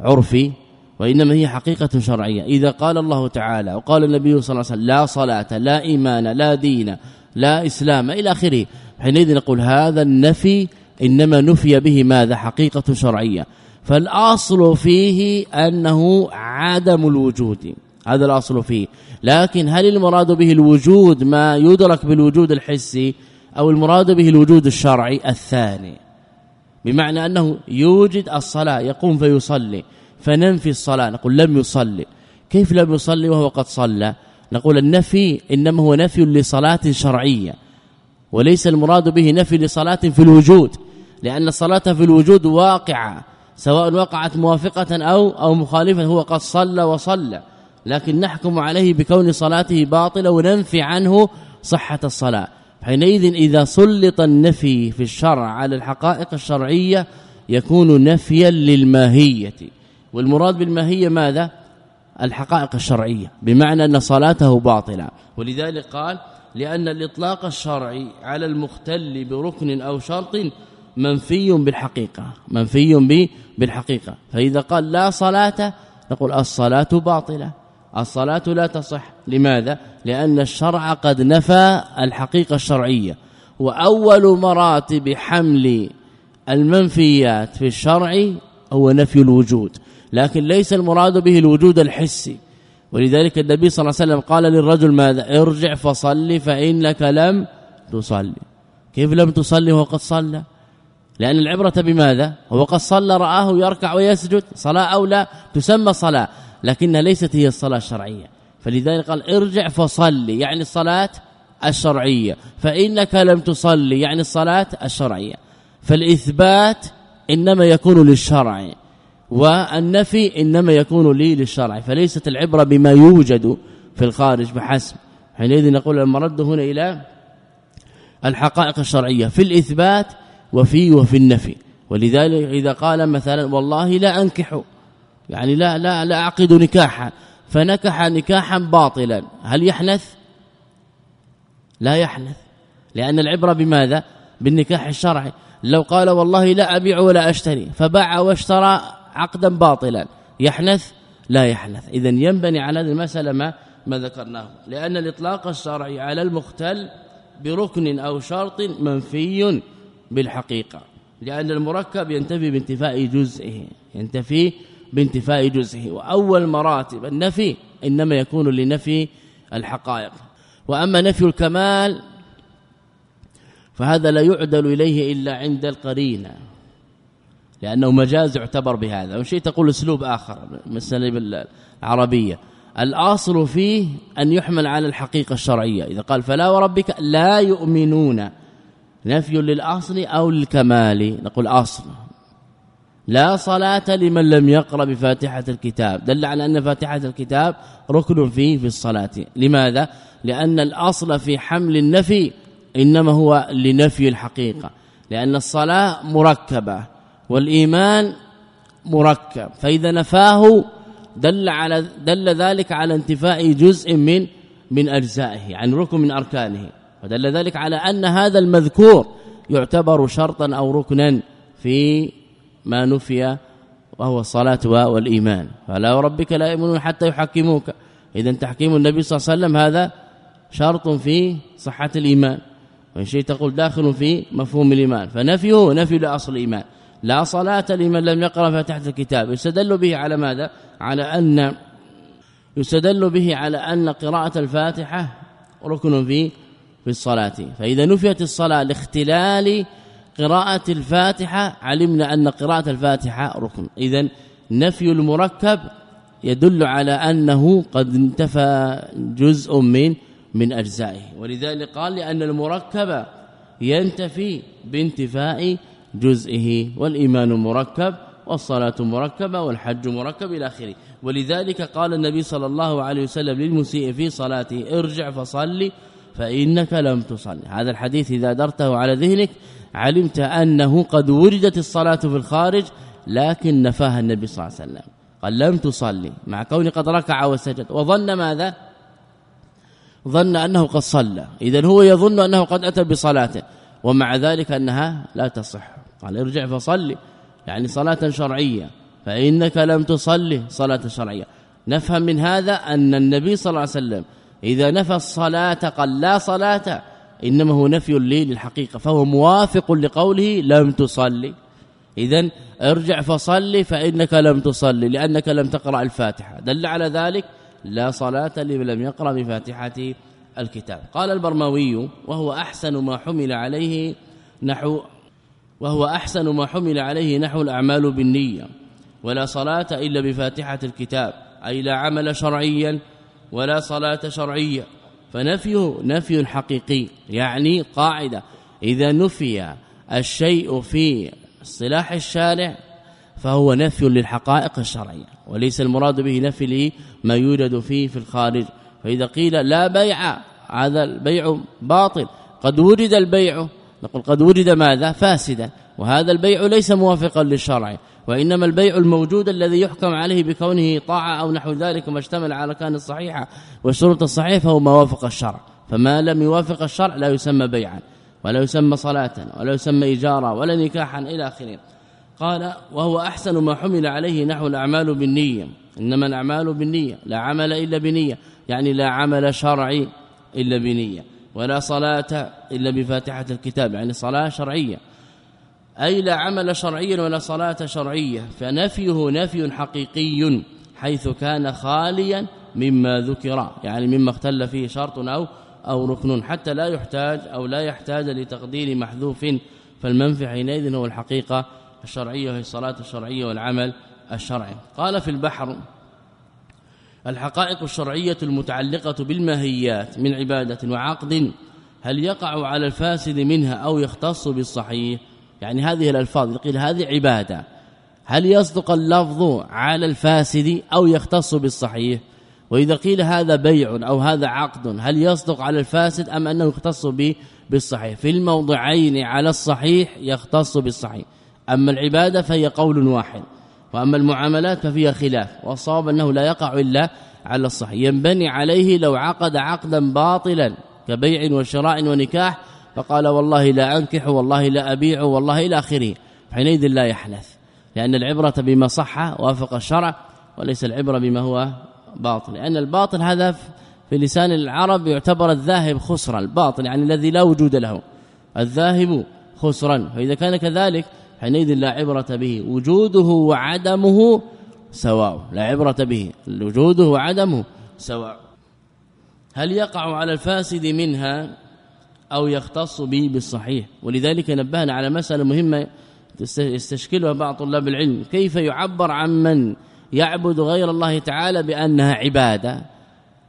عرفي وإنما هي حقيقة شرعية. إذا قال الله تعالى وقال النبي صلى الله عليه وسلم لا صلاة لا إيمان لا دين لا إسلام إلى آخره. حينئذ نقول هذا النفي إنما نفي به ماذا؟ حقيقة شرعية. فالأصل فيه أنه عدم الوجود هذا الأصل فيه. لكن هل المراد به الوجود ما يدرك بالوجود الحسي أو المراد به الوجود الشرعي؟ الثاني. بمعنى أنه يوجد الصلاة يقوم فيصلي فننفي الصلاة نقول لم يصلي. كيف لم يصلي وهو قد صلى؟ نقول النفي إنما هو نفي لصلاة شرعية وليس المراد به نفي لصلاة في الوجود لأن الصلاة في الوجود واقعة سواء وقعت موافقة أو أو مخالفة هو قد صلى وصلى. لكن نحكم عليه بكون صلاته باطلة وننفي عنه صحة الصلاة. حينئذ إذا سلط النفي في الشرع على الحقائق الشرعية يكون نفيا للماهية. والمراد بالماهية ماذا؟ الحقائق الشرعية بمعنى أن صلاته باطلة. ولذلك قال لأن الإطلاق الشرعي على المختل بركن أو شرط منفي بالحقيقة منفي بالحقيقة. فإذا قال لا صلاة نقول الصلاة باطلة. الصلاة لا تصح. لماذا؟ لأن الشرع قد نفى الحقيقة الشرعية. وأول مراتب حمل المنفيات في الشرع هو نفي الوجود. لكن ليس المراد به الوجود الحسي. ولذلك النبي صلى الله عليه وسلم قال للرجل ماذا؟ ارجع فصلي فإنك لم تصلي. كيف لم تصلي وقد صلى؟ لأن العبرة بماذا؟ هو قد صلى رآه يركع ويسجد. صلاة أو لا؟ تسمى صلاة. لكنها ليست هي الصلاة الشرعية. فلذلك قال ارجع فصلي يعني الصلاة الشرعية. فإنك لم تصلي يعني الصلاة الشرعية. فالإثبات إنما يكون للشرع والنفي إنما يكون لي للشرع. فليست العبرة بما يوجد في الخارج بحسب. حينئذ نقول المرد هنا إلى الحقائق الشرعية في الإثبات وفي وفي النفي. ولذلك إذا قال مثلا والله لا أنكح يعني لا لا لا أعقد نكاحا. فنكح نكاحا باطلا. هل يحنث؟ لا يحنث. لأن العبرة بماذا؟ بالنكاح الشرعي. لو قال والله لا أبيع ولا أشتري فباع واشترى عقدا باطلا. يحنث؟ لا يحنث. اذا ينبني على هذه المسألة ما ما ذكرناه. لأن الإطلاق الشرعي على المختل بركن أو شرط منفي بالحقيقة. لأن المركب ينتفي بانتفاء جزئه ينتفي بانتفاء جزئه وأول مراتب النفي إنما يكون لنفي الحقائق. وأما نفي الكمال فهذا لا يعدل إليه إلا عند القرينة لأنه مجاز يعتبر بهذا. وشيء تقول أسلوب آخر مساله العربيه الأصل فيه أن يحمل على الحقيقة الشرعية. إذا قال فلا وربك لا يؤمنون نفي للأصل أو للكمال نقول أصل. لا صلاة لمن لم يقرأ بفاتحة الكتاب. دل على أن فاتحة الكتاب ركن فيه في الصلاة. لماذا؟ لأن الأصل في حمل النفي إنما هو لنفي الحقيقة. لأن الصلاة مركبة والإيمان مركب. فإذا نفاه دل على دل ذلك على انتفاء جزء من من أجزائه يعني ركن من أركانه. ودل ذلك على أن هذا المذكور يعتبر شرطا أو ركنا في ما نفي وهو الصلاة والإيمان. فلا وربك لا يؤمنون حتى يحكموك. اذا تحكيم النبي صلى الله عليه وسلم هذا شرط في صحة الإيمان. وإن شيء تقول داخل في مفهوم الإيمان. فنفيه نفي لأصل الإيمان. لا صلاة لمن لم يقرأ فاتحة الكتاب. يستدل به على ماذا؟ على أن يستدل به على أن قراءة الفاتحة ركن في في الصلاة. فإذا نفيت الصلاة لاختلال قراءة الفاتحة علمنا أن قراءة الفاتحة ركن. إذا نفي المركب يدل على أنه قد انتفى جزء من من أجزائه. ولذلك قال لأن المركب ينتفي بانتفاء جزئه والإيمان مركب والصلاة مركبة والحج مركب إلى آخره. ولذلك قال النبي صلى الله عليه وسلم للمسيء في صلاته ارجع فصلي فإنك لم تصلي. هذا الحديث إذا درته على ذهنك علمت أنه قد وجدت الصلاة في الخارج لكن نفاها النبي صلى الله عليه وسلم. قال لم تصلي. مع كون قد ركع وسجد. وظن ماذا؟ ظن أنه قد صلى. إذا هو يظن أنه قد أتى بصلاته. ومع ذلك أنها لا تصح. قال ارجع فصلي. يعني صلاة شرعية. فإنك لم تصلي صلاة شرعية. نفهم من هذا أن النبي صلى الله عليه وسلم إذا نفى الصلاة قال لا صلاة. إنما هو نفي لي للحقيقة فهو موافق لقوله لم تصلي. إذا ارجع فصلي فإنك لم تصلي لأنك لم تقرأ الفاتحة. دل على ذلك لا صلاة لمن لم يقرأ بفاتحة الكتاب. قال البرماوي وهو أحسن ما حمل عليه نحو وهو أحسن ما حمل عليه نحو الأعمال بالنية ولا صلاة إلا بفاتحة الكتاب أي لا عمل شرعيا ولا صلاة شرعية. فنفيه نفي حقيقي يعني قاعدة. إذا نفي الشيء في اصطلاح الشارع فهو نفي للحقائق الشرعية وليس المراد به نفي لما يوجد فيه في الخارج. فإذا قيل لا بيع هذا البيع باطل. قد وجد البيع نقول قد وجد ماذا؟ فاسدا. وهذا البيع ليس موافقا للشرع. وإنما البيع الموجود الذي يحكم عليه بكونه طاعة أو نحو ذلك ما اشتمل على كان الصحيحه والشروط الصحيحة فهو ما وافق الشرع. فما لم يوافق الشرع لا يسمى بيعا ولا يسمى صلاة ولا يسمى اجاره ولا نكاحا إلى آخره. قال وهو أحسن ما حمل عليه نحو الأعمال بالنية. إنما الأعمال بالنية لا عمل إلا بنية. يعني لا عمل شرعي إلا بنية ولا صلاة إلا بفاتحة الكتاب. يعني صلاة شرعية. أي لا عمل شرعيا ولا صلاة شرعية فنفيه نفي حقيقي حيث كان خاليا مما ذكر يعني مما اختل فيه شرط أو أو ركن حتى لا يحتاج أو لا يحتاج لتقدير محذوف فالمنفع حينئذ هو الحقيقة الشرعية وهي الصلاة الشرعية والعمل الشرعي. قال في البحر الحقائق الشرعية المتعلقة بالماهيات من عبادة وعقد هل يقع على الفاسد منها أو يختص بالصحيح؟ يعني هذه الألفاظ قيل هذه عبادة. هل يصدق اللفظ على الفاسد أو يختص بالصحيح؟ وإذا قيل هذا بيع أو هذا عقد هل يصدق على الفاسد أم أنه يختص بالصحيح؟ في الموضعين على الصحيح يختص بالصحيح. أما العبادة فهي قول واحد وأما المعاملات ففيها خلاف والصواب أنه لا يقع إلا على الصحيح. ينبني عليه لو عقد عقدا باطلا كبيع وشراء ونكاح فقال والله لا أنكح والله لا أبيع والله إلى آخره. حينئذ لا يحنث لأن العبرة بما صح وافق الشرع وليس العبرة بما هو باطل. لأن الباطل هذا في لسان العرب يعتبر الذاهب خسرا الباطل يعني الذي لا وجود له الذاهب خسرا. فإذا كان كذلك حينئذ لا عبرة به. وجوده وعدمه سواء لا عبرة به. وجوده وعدمه سواء. هل يقع على الفاسد منها أو يختص به بالصحيح. ولذلك نبهنا على مسألة مهمة يستشكلها بعض طلاب العلم. كيف يعبر عن من يعبد غير الله تعالى بأنها عبادة؟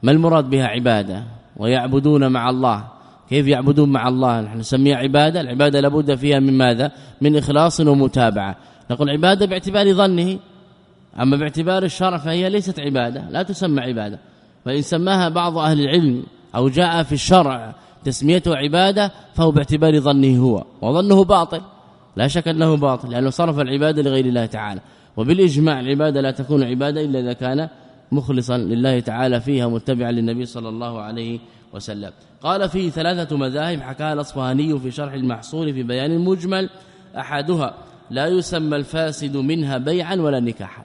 ما المراد بها عبادة؟ ويعبدون مع الله. كيف يعبدون مع الله؟ نحن نسميها عبادة. العبادة لابد فيها من ماذا؟ من إخلاص ومتابعة. نقول عبادة باعتبار ظنه. أما باعتبار الشرع فهي ليست عبادة. لا تسمى عبادة. فإن سماها بعض أهل العلم أو جاء في الشرع تسميته عبادة فهو باعتبار ظنه هو وظنه باطل. لا شك أنه باطل لأنه صرف العبادة لغير الله تعالى. وبالإجماع العبادة لا تكون عبادة إلا إذا كان مخلصا لله تعالى فيها متبعا للنبي صلى الله عليه وسلم. قال فيه ثلاثة مذاهب حكاها الأصفهاني في شرح المحصول في بيان المجمل. أحدها لا يسمى الفاسد منها بيعا ولا نكاحا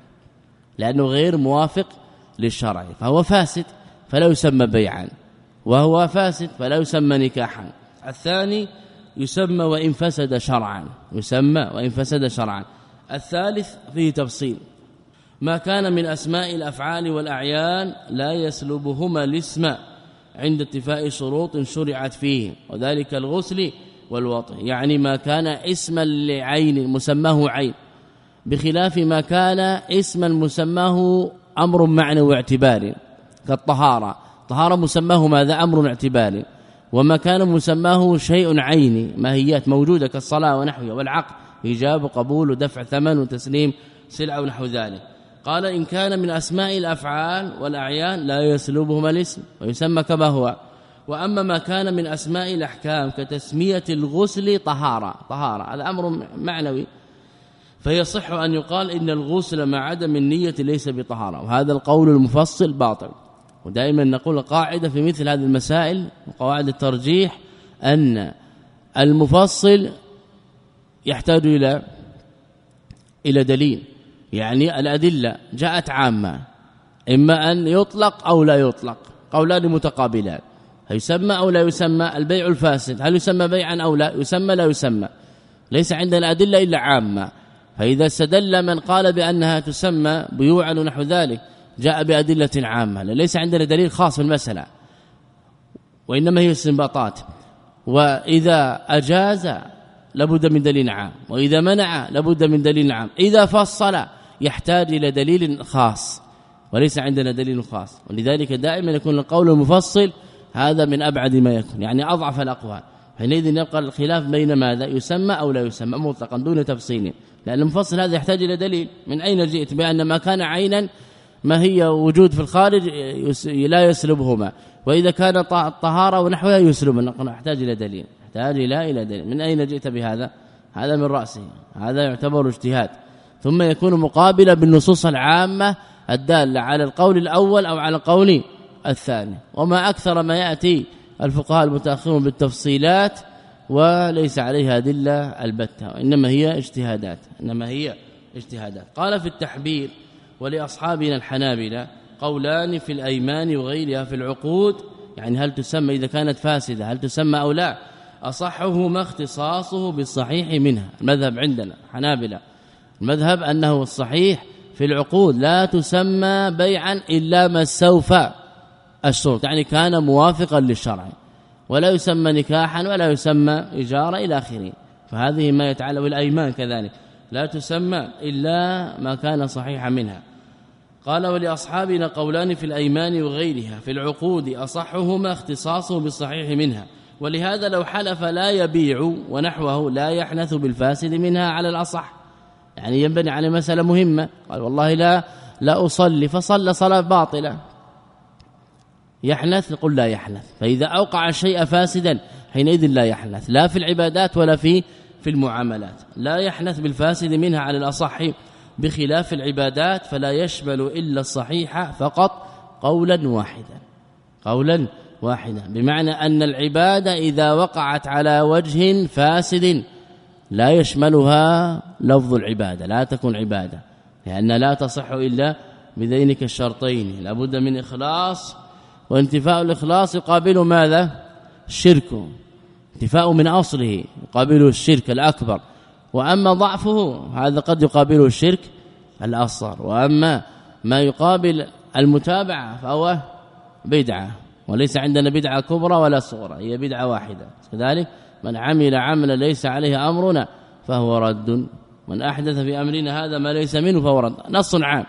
لأنه غير موافق للشرع فهو فاسد فلا يسمى بيعا. وهو فاسد فلا يسمى نكاحا. الثاني يسمى وإن فسد شرعا. يسمى وإن فسد شرعا. الثالث فيه تفصيل. ما كان من أسماء الأفعال والأعيان لا يسلبهما الاسم عند اتفاء شروط شرعت فيه وذلك الغسل والوطء يعني ما كان اسما لعين مسماه عين. بخلاف ما كان اسما مسماه أمر معنوي واعتباري كالطهارة. طهارة مسماه ماذا؟ أمر اعتباري وما كان مسماه شيء عيني ماهيات موجودة كالصلاة ونحوها والعقد إيجاب وقبول ودفع ثمن وتسليم سلعه ونحو ذلك. قال إن كان من أسماء الأفعال والأعيان لا يسلبهما الاسم ويسمى كما هو. وأما ما كان من أسماء الأحكام كتسمية الغسل طهارة طهارة هذا أمر معنوي. فيصح أن يقال إن الغسل مع عدم النية ليس بطهارة وهذا القول المفصل باطل. ودائما نقول قاعدة في مثل هذه المسائل وقواعد الترجيح أن المفصل يحتاج إلى إلى دليل. يعني الأدلة جاءت عامة إما أن يطلق أو لا يطلق قولان متقابلان. يسمى أو لا يسمى؟ البيع الفاسد. هل يسمى بيعا أو لا؟ يسمى لا يسمى. ليس عندنا أدلة إلا عامة. فإذا استدل من قال بأنها تسمى بيوعا ونحو ذلك جاء بأدلة عامة ليس عندنا دليل خاص في المسألة وإنما هي استنباطات. وإذا أجاز لابد من دليل عام وإذا منع لابد من دليل عام. إذا فصل يحتاج إلى دليل خاص وليس عندنا دليل خاص. ولذلك دائما يكون القول المفصل هذا من أبعد ما يكون يعني أضعف الأقوال. حينئذ يبقى الخلاف بين ماذا يسمى أو لا يسمى مطلقا دون تفصيل. لأن المفصل هذا يحتاج إلى دليل. من أين جئت؟ بأن ما كان عينا ما هي وجود في الخارج لا يسلبهما. وإذا كان الطهاره ونحوها يسلب نحتاج إلى دليل. نحتاج إلى إلى دليل. من أين جئت بهذا؟ هذا من رأسه. هذا يعتبر اجتهاد. ثم يكون مقابلا بالنصوص العامة الدالة على القول الأول أو على القول الثاني. وما أكثر ما يأتي الفقهاء المتأخرون بالتفصيلات وليس عليها أدلة البتة. وإنما هي اجتهادات. إنما هي اجتهادات. قال في التحبير ولأصحابنا الحنابلة قولان في الأيمان وغيرها في العقود. يعني هل تسمى إذا كانت فاسدة هل تسمى أو لا؟ اصحه ما اختصاصه بالصحيح منها المذهب عندنا حنابلة. المذهب أنه الصحيح في العقود لا تسمى بيعا إلا ما استوفى الشروط يعني كان موافقا للشرع ولا يسمى نكاحا ولا يسمى إجارة إلى آخره. فهذه ما يتعلق بالأيمان كذلك. لا تسمى إلا ما كان صحيحا منها. قال ولأصحابنا قولان في الأيمان وغيرها في العقود أصحهما اختصاصه بالصحيح منها ولهذا لو حلف لا يبيع ونحوه لا يحنث بالفاسد منها على الأصح يعني ينبني على مسألة مهمة قال والله لا لا أصلي فصلى صلاة باطلة يحنث نقول لا يحنث فإذا أوقع الشيء فاسدا حينئذ لا يحنث لا في العبادات ولا في في المعاملات لا يحنث بالفاسد منها على الأصح بخلاف العبادات فلا يشمل إلا الصحيح فقط قولا واحدا. قولا واحدا. بمعنى أن العبادة إذا وقعت على وجه فاسد لا يشملها لفظ العبادة لا تكون عبادة لأن لا تصح إلا بذينك الشرطين. لابد من إخلاص وانتفاء الإخلاص يقابل ماذا؟ الشرك انتفاء من أصله يقابله الشرك الأكبر. وأما ضعفه هذا قد يقابله الشرك الأصغر. وأما ما يقابل المتابعة فهو بدعة وليس عندنا بدعة كبرى ولا صغرى هي بدعة واحدة. كذلك من عمل عملا ليس عليه أمرنا فهو رد. من أحدث في أمرنا هذا ما ليس منه فهو رد. نص عام.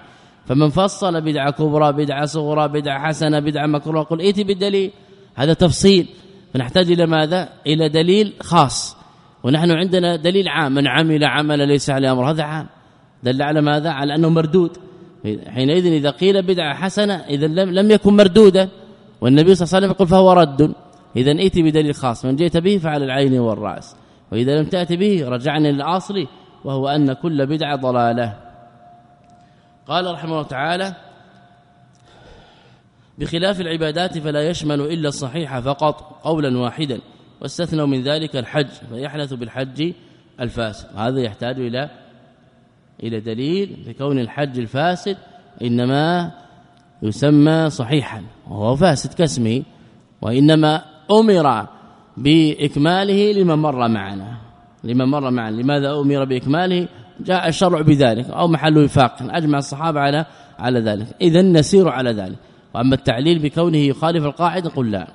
فمن فصل بدعة كبرى بدعة صغرى بدعة حسنة بدعة مكروه قل ائتي بالدليل هذا تفصيل. فنحتاج إلى ماذا؟ إلى دليل خاص. ونحن عندنا دليل عام من عمل عملا ليس عليه أمر. هذا عام. دل على ماذا؟ على أنه مردود. حينئذ إذا قيل بدعة حسنة إذا لم لم يكن مردودا. والنبي صلى الله عليه وسلم يقول فهو رد. إذا ائتي بدليل خاص. من جئت به فعلى العين والرأس. وإذا لم تأتي به رجعنا للأصل وهو أن كل بدعة ضلالة. قال رحمه الله تعالى بخلاف العبادات فلا يشمل إلا الصحيح فقط قولا واحدا. واستثنوا من ذلك الحج فيحدث بالحج الفاسد هذا يحتاج إلى إلى دليل بكون الحج الفاسد إنما يسمى صحيحا وهو فاسد كاسمه وإنما أمر بإكماله لمن مر معنا. لمن مر معنا لماذا أمر بإكماله؟ جاء الشرع بذلك أو محل وفاق أجمع الصحابة على على ذلك. إذا نسير على ذلك. وأما التعليل بكونه يخالف القاعدة قل لا.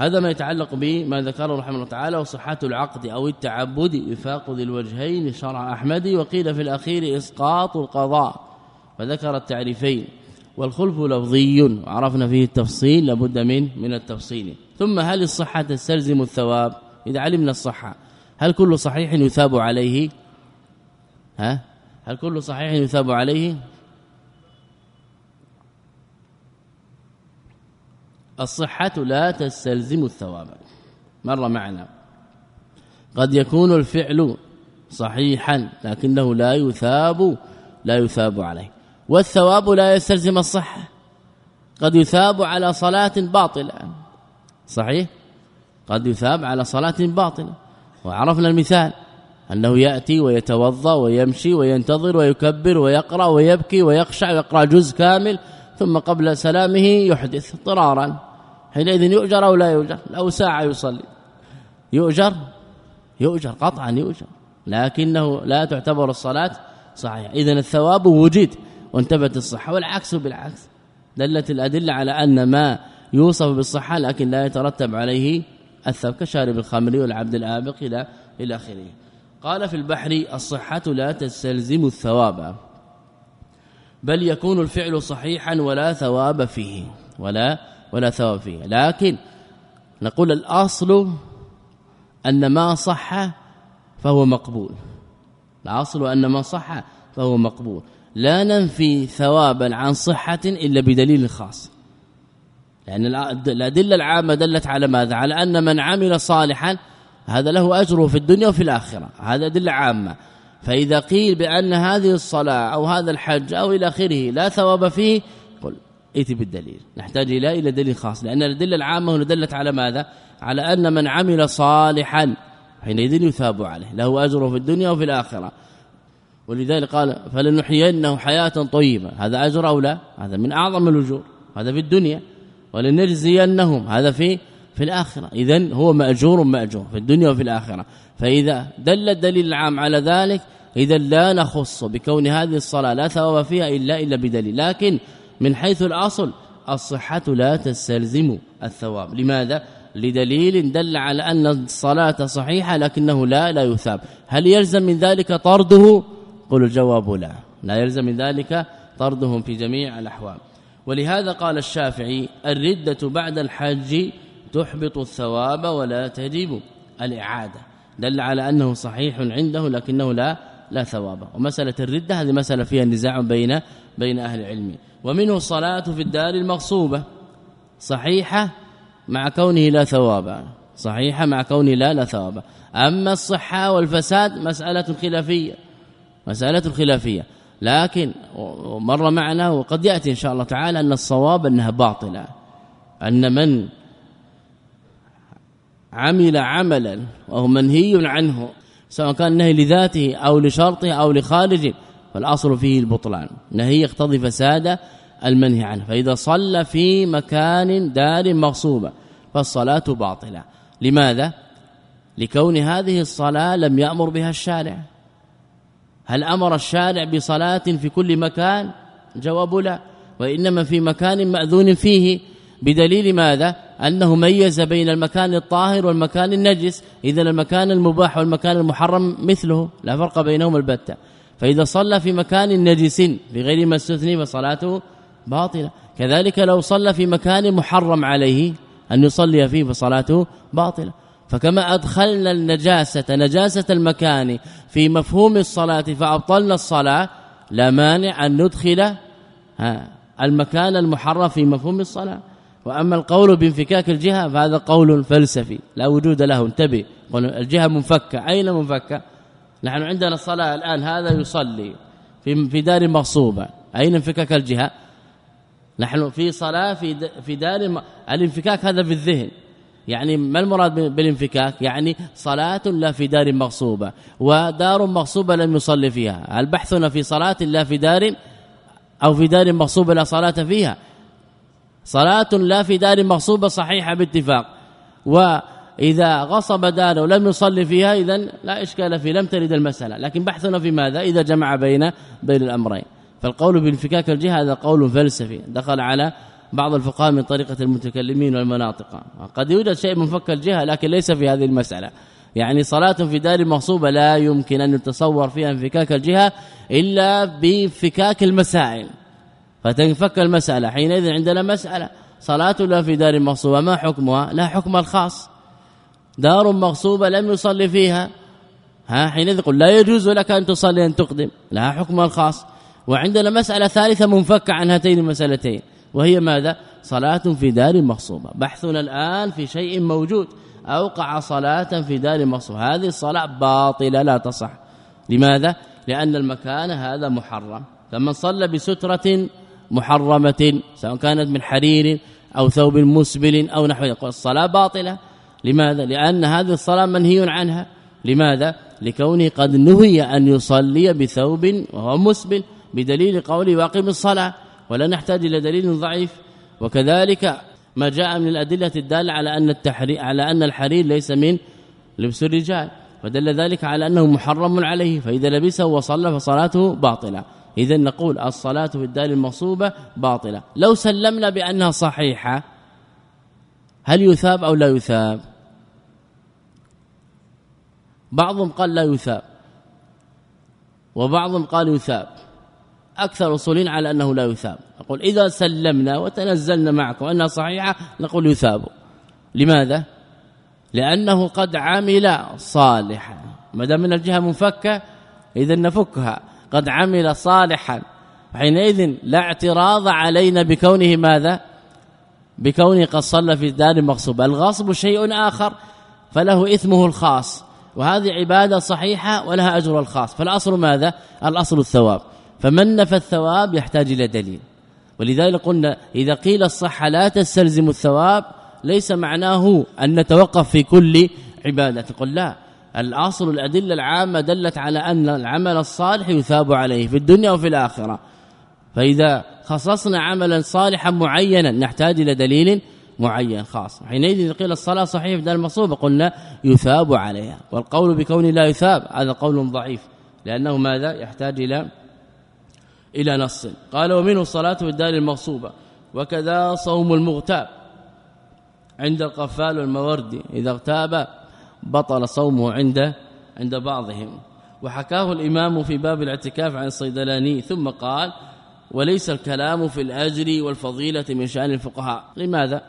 هذا ما يتعلق به ما ذكره رحمه الله تعالى وصحة العقد أو التعبد وفاق ذي الوجهين شرع أحمد وقيل في الأخير إسقاط القضاء فذكر التعريفين والخلف لفظي وعرفنا فيه التفصيل لابد من من التفصيل. ثم هل الصحة تستلزم الثواب؟ إذا علمنا الصحة هل كل صحيح يثاب عليه؟ ها؟ هل كل صحيح يثاب عليه؟ الصحة لا تستلزم الثواب. مر معنا. قد يكون الفعل صحيحا لكنه لا يثاب لا يثاب عليه. والثواب لا يستلزم الصحة. قد يثاب على صلاة باطلة. صحيح؟ قد يثاب على صلاة باطلة. وعرفنا المثال. أنه يأتي ويتوضأ ويمشي وينتظر ويكبر ويقرأ ويبكي ويخشع ويقرأ جزء كامل ثم قبل سلامه يحدث اضطرارا. حينئذ يؤجر أو لا يؤجر؟ لو ساعه يصلي. يؤجر؟ يؤجر قطعا يؤجر. لكنه لا تعتبر الصلاة صحيحة. اذا الثواب وجد وانتبت الصحة والعكس بالعكس. دلت الأدلة على أن ما يوصف بالصحة لكن لا يترتب عليه الثواب كشارب الخمر والعبد الآبق إلى إلى آخره. قال في البحر الصحة لا تستلزم الثواب. بل يكون الفعل صحيحا ولا ثواب فيه ولا ولا ثواب فيه لكن نقول الأصل أن ما صح فهو مقبول. الأصل أن ما صح فهو مقبول. لا ننفي ثوابا عن صحة إلا بدليل خاص. لأن الأدلة العامة دلت على ماذا؟ على أن من عمل صالحا هذا له أجره في الدنيا وفي الآخرة. هذا أدلة عامة. فإذا قيل بأن هذه الصلاة أو هذا الحج أو إلى آخره لا ثواب فيه ائتي بالدليل نحتاج إلى إلى دليل خاص. لأن الأدلة العامة دلت على ماذا؟ على أن من عمل صالحا حينئذ يثاب عليه. له أجره في الدنيا وفي الآخرة. ولذلك قال فلنحيينه حياة طيبة. هذا أجر أو لا؟ هذا من أعظم الأجور. هذا في الدنيا. ولنجزينهم. هذا في في الآخرة. اذا هو مأجور مأجور في الدنيا وفي الآخرة. فإذا دل الدليل العام على ذلك اذا لا نخص بكون هذه الصلاة لا ثواب فيها الا إلا بدليل. لكن من حيث الأصل الصحة لا تستلزم الثواب. لماذا؟ لدليل دل على أن الصلاة صحيحة لكنه لا لا يثاب. هل يلزم من ذلك طرده؟ قل الجواب لا. لا يلزم من ذلك طردهم في جميع الأحوال. ولهذا قال الشافعي الردة بعد الحج تحبط الثواب ولا تجب الإعادة. دل على أنه صحيح عنده لكنه لا لا ثواب. ومسألة الردة هذه مسألة فيها نزاع بين بين أهل العلم. ومنه الصلاة في الدار المغصوبة. صحيحة مع كونه لا ثواب. صحيحة مع كونه لا لا ثواب. أما الصحة والفساد مسألة خلافية. مسألة خلافية. لكن مر معنا وقد يأتي إن شاء الله تعالى أن الصواب أنها باطلة. أن من عمل عملا وهو منهي عنه سواء كان نهي لذاته أو لشرطه أو لخارجه فالأصل فيه البطلان. نهي يقتضي فساد المنهي عنه. فإذا صلى في مكان دار مغصوبة فالصلاة باطلة. لماذا؟ لكون هذه الصلاة لم يأمر بها الشارع. هل أمر الشارع بصلاة في كل مكان؟ جواب لا. وإنما في مكان مأذون فيه. بدليل ماذا؟ أنه ميز بين المكان الطاهر والمكان النجس. إذا المكان المباح والمكان المحرم مثله. لا فرق بينهما البتة. فإذا صلى في مكان نجس بغير ما استثني فصلاته باطلة. كذلك لو صلى في مكان محرم عليه أن يصلي فيه فصلاته باطلة. فكما أدخلنا النجاسة نجاسة المكان في مفهوم الصلاة فأبطلنا الصلاة لا مانع أن ندخل المكان المحرم في مفهوم الصلاة. وأما القول بانفكاك الجهة فهذا قول فلسفي لا وجود له انتبه. الجهه منفكة. أين منفكة؟ نحن عندنا الصلاه الآن هذا يصلي في في دار مغصوبة. أين انفكاك الجهة؟ نحن في صلاة في في دار الانفكاك هذا في الذهن. يعني ما المراد بالانفكاك؟ يعني صلاة لا في دار مغصوبة. ودار مغصوبة لم يصلي فيها. هل بحثنا في صلاة لا في دار أو في دار مغصوبة لا صلاة فيها؟ صلاة لا في دار مغصوبة صحيحة باتفاق. واذا غصب دار ولم يصلي فيها اذا لا إشكال فيه لم ترد المسألة. لكن بحثنا في ماذا؟ إذا جمع بين بين الأمرين. فالقول بانفكاك الجهه هذا قول فلسفي. دخل على بعض الفقهاء من طريقة المتكلمين والمناطق. قد يوجد شيء منفك الجهة لكن ليس في هذه المسألة. يعني صلاة في دار مغصوبة لا يمكن أن يتصور فيها انفكاك الجهة إلا بانفكاك المسائل. فتنفك المسألة. حينئذ عندنا مسألة. صلاة لا في دار مغصوبة ما حكمها؟ لا حكم الخاص. دار مغصوبة لم يصلي فيها. ها حينئذ قل لا يجوز لك أن تصلي أن تقدم. لها حكم الخاص. وعندنا مسألة ثالثة منفكة عن هاتين المسألتين وهي ماذا؟ صلاة في دار مغصوبة. بحثنا الآن في شيء موجود. أوقع صلاة في دار مغصوبة. هذه الصلاة باطلة لا تصح. لماذا؟ لأن المكان هذا محرم. فمن صلى بسترة محرمة سواء كانت من حرير أو ثوب مسبل أو نحو يقول الصلاة باطلة. لماذا؟ لأن هذه الصلاة منهي عنها. لماذا؟ لكونه قد نهي أن يصلي بثوب وهو مسبل بدليل قوله واقم الصلاة ولا نحتاج إلى دليل ضعيف. وكذلك ما جاء من الأدلة الدالة على أن التحرير على أن الحرير ليس من لبس الرجال ودل ذلك على أنه محرم عليه فإذا لبسه وصلى فصلاته باطلة. إذا نقول الصلاة في الدار المغصوبه باطلة. لو سلمنا بأنها صحيحة هل يثاب أو لا يثاب؟ بعضهم قال لا يثاب وبعضهم قال يثاب أكثر اصولين على أنه لا يثاب نقول إذا سلمنا وتنزلنا معكم انها صحيحة نقول يثاب لماذا؟ لأنه قد عمل صالحا ما دام من الجهة منفكة إذا نفكها قد عمل صالحا حينئذ لا اعتراض علينا بكونه ماذا؟ بكونه قد صلى في دار مغصوب الغصب شيء آخر فله إثمه الخاص وهذه عبادة صحيحة ولها أجر الخاص. فالأصل ماذا؟ الأصل الثواب. فمن نفى الثواب يحتاج إلى دليل. ولذلك قلنا إذا قيل الصحة لا تستلزم الثواب ليس معناه أن نتوقف في كل عبادة. قل لا. الأصل الأدلة العامة دلت على أن العمل الصالح يثاب عليه في الدنيا وفي الآخرة. فإذا خصصنا عملا صالحا معينا نحتاج إلى دليل معين خاص. حينئذ قيل الصلاة صحيحه في المصوبه قلنا يثاب عليها. والقول بكون لا يثاب هذا قول ضعيف لأنه ماذا؟ يحتاج إلى إلى نص. قال ومنه الصلاة في الدار المغصوبة وكذا صوم المغتاب عند القفال والموردي إذا اغتاب بطل صومه عند عند بعضهم. وحكاه الإمام في باب الاعتكاف عن الصيدلاني ثم قال وليس الكلام في الأجر والفضيلة من شأن الفقهاء. لماذا؟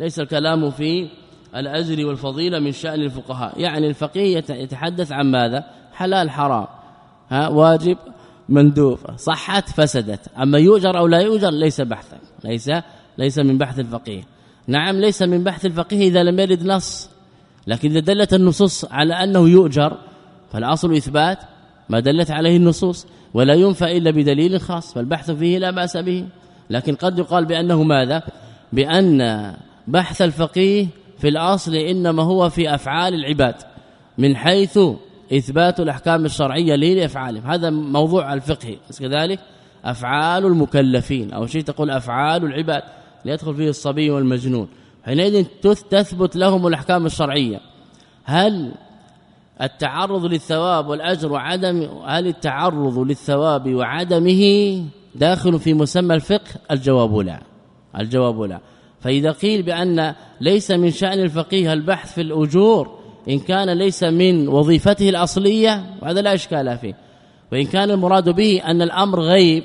ليس الكلام في الأجر والفضيلة من شأن الفقهاء. يعني الفقيه يتحدث عن ماذا؟ حلال حرام. ها واجب مندوب. صحت فسدت. أما يؤجر أو لا يؤجر ليس بحثا. ليس ليس من بحث الفقيه. نعم ليس من بحث الفقيه إذا لم يرد نص. لكن إذا دلت النصوص على أنه يؤجر فالأصل إثبات ما دلت عليه النصوص ولا ينفى إلا بدليل خاص فالبحث فيه لا بأس به. لكن قد يقال بأنه ماذا؟ بأن بحث الفقيه في الأصل إنما هو في أفعال العباد من حيث إثبات الأحكام الشرعية لافعالهم هذا موضوع الفقه. كذلك أفعال المكلفين أو شيء تقول أفعال العباد ليدخل فيه الصبي والمجنون. حينئذ تثبت لهم الأحكام الشرعية. هل التعرض للثواب والأجر وعدم هل التعرض للثواب وعدمه داخل في مسمى الفقه؟ الجواب لا. الجواب لا. فإذا قيل بأن ليس من شأن الفقيه البحث في الأجور إن كان ليس من وظيفته الأصلية وهذا لا إشكال فيه. وإن كان المراد به أن الأمر غيب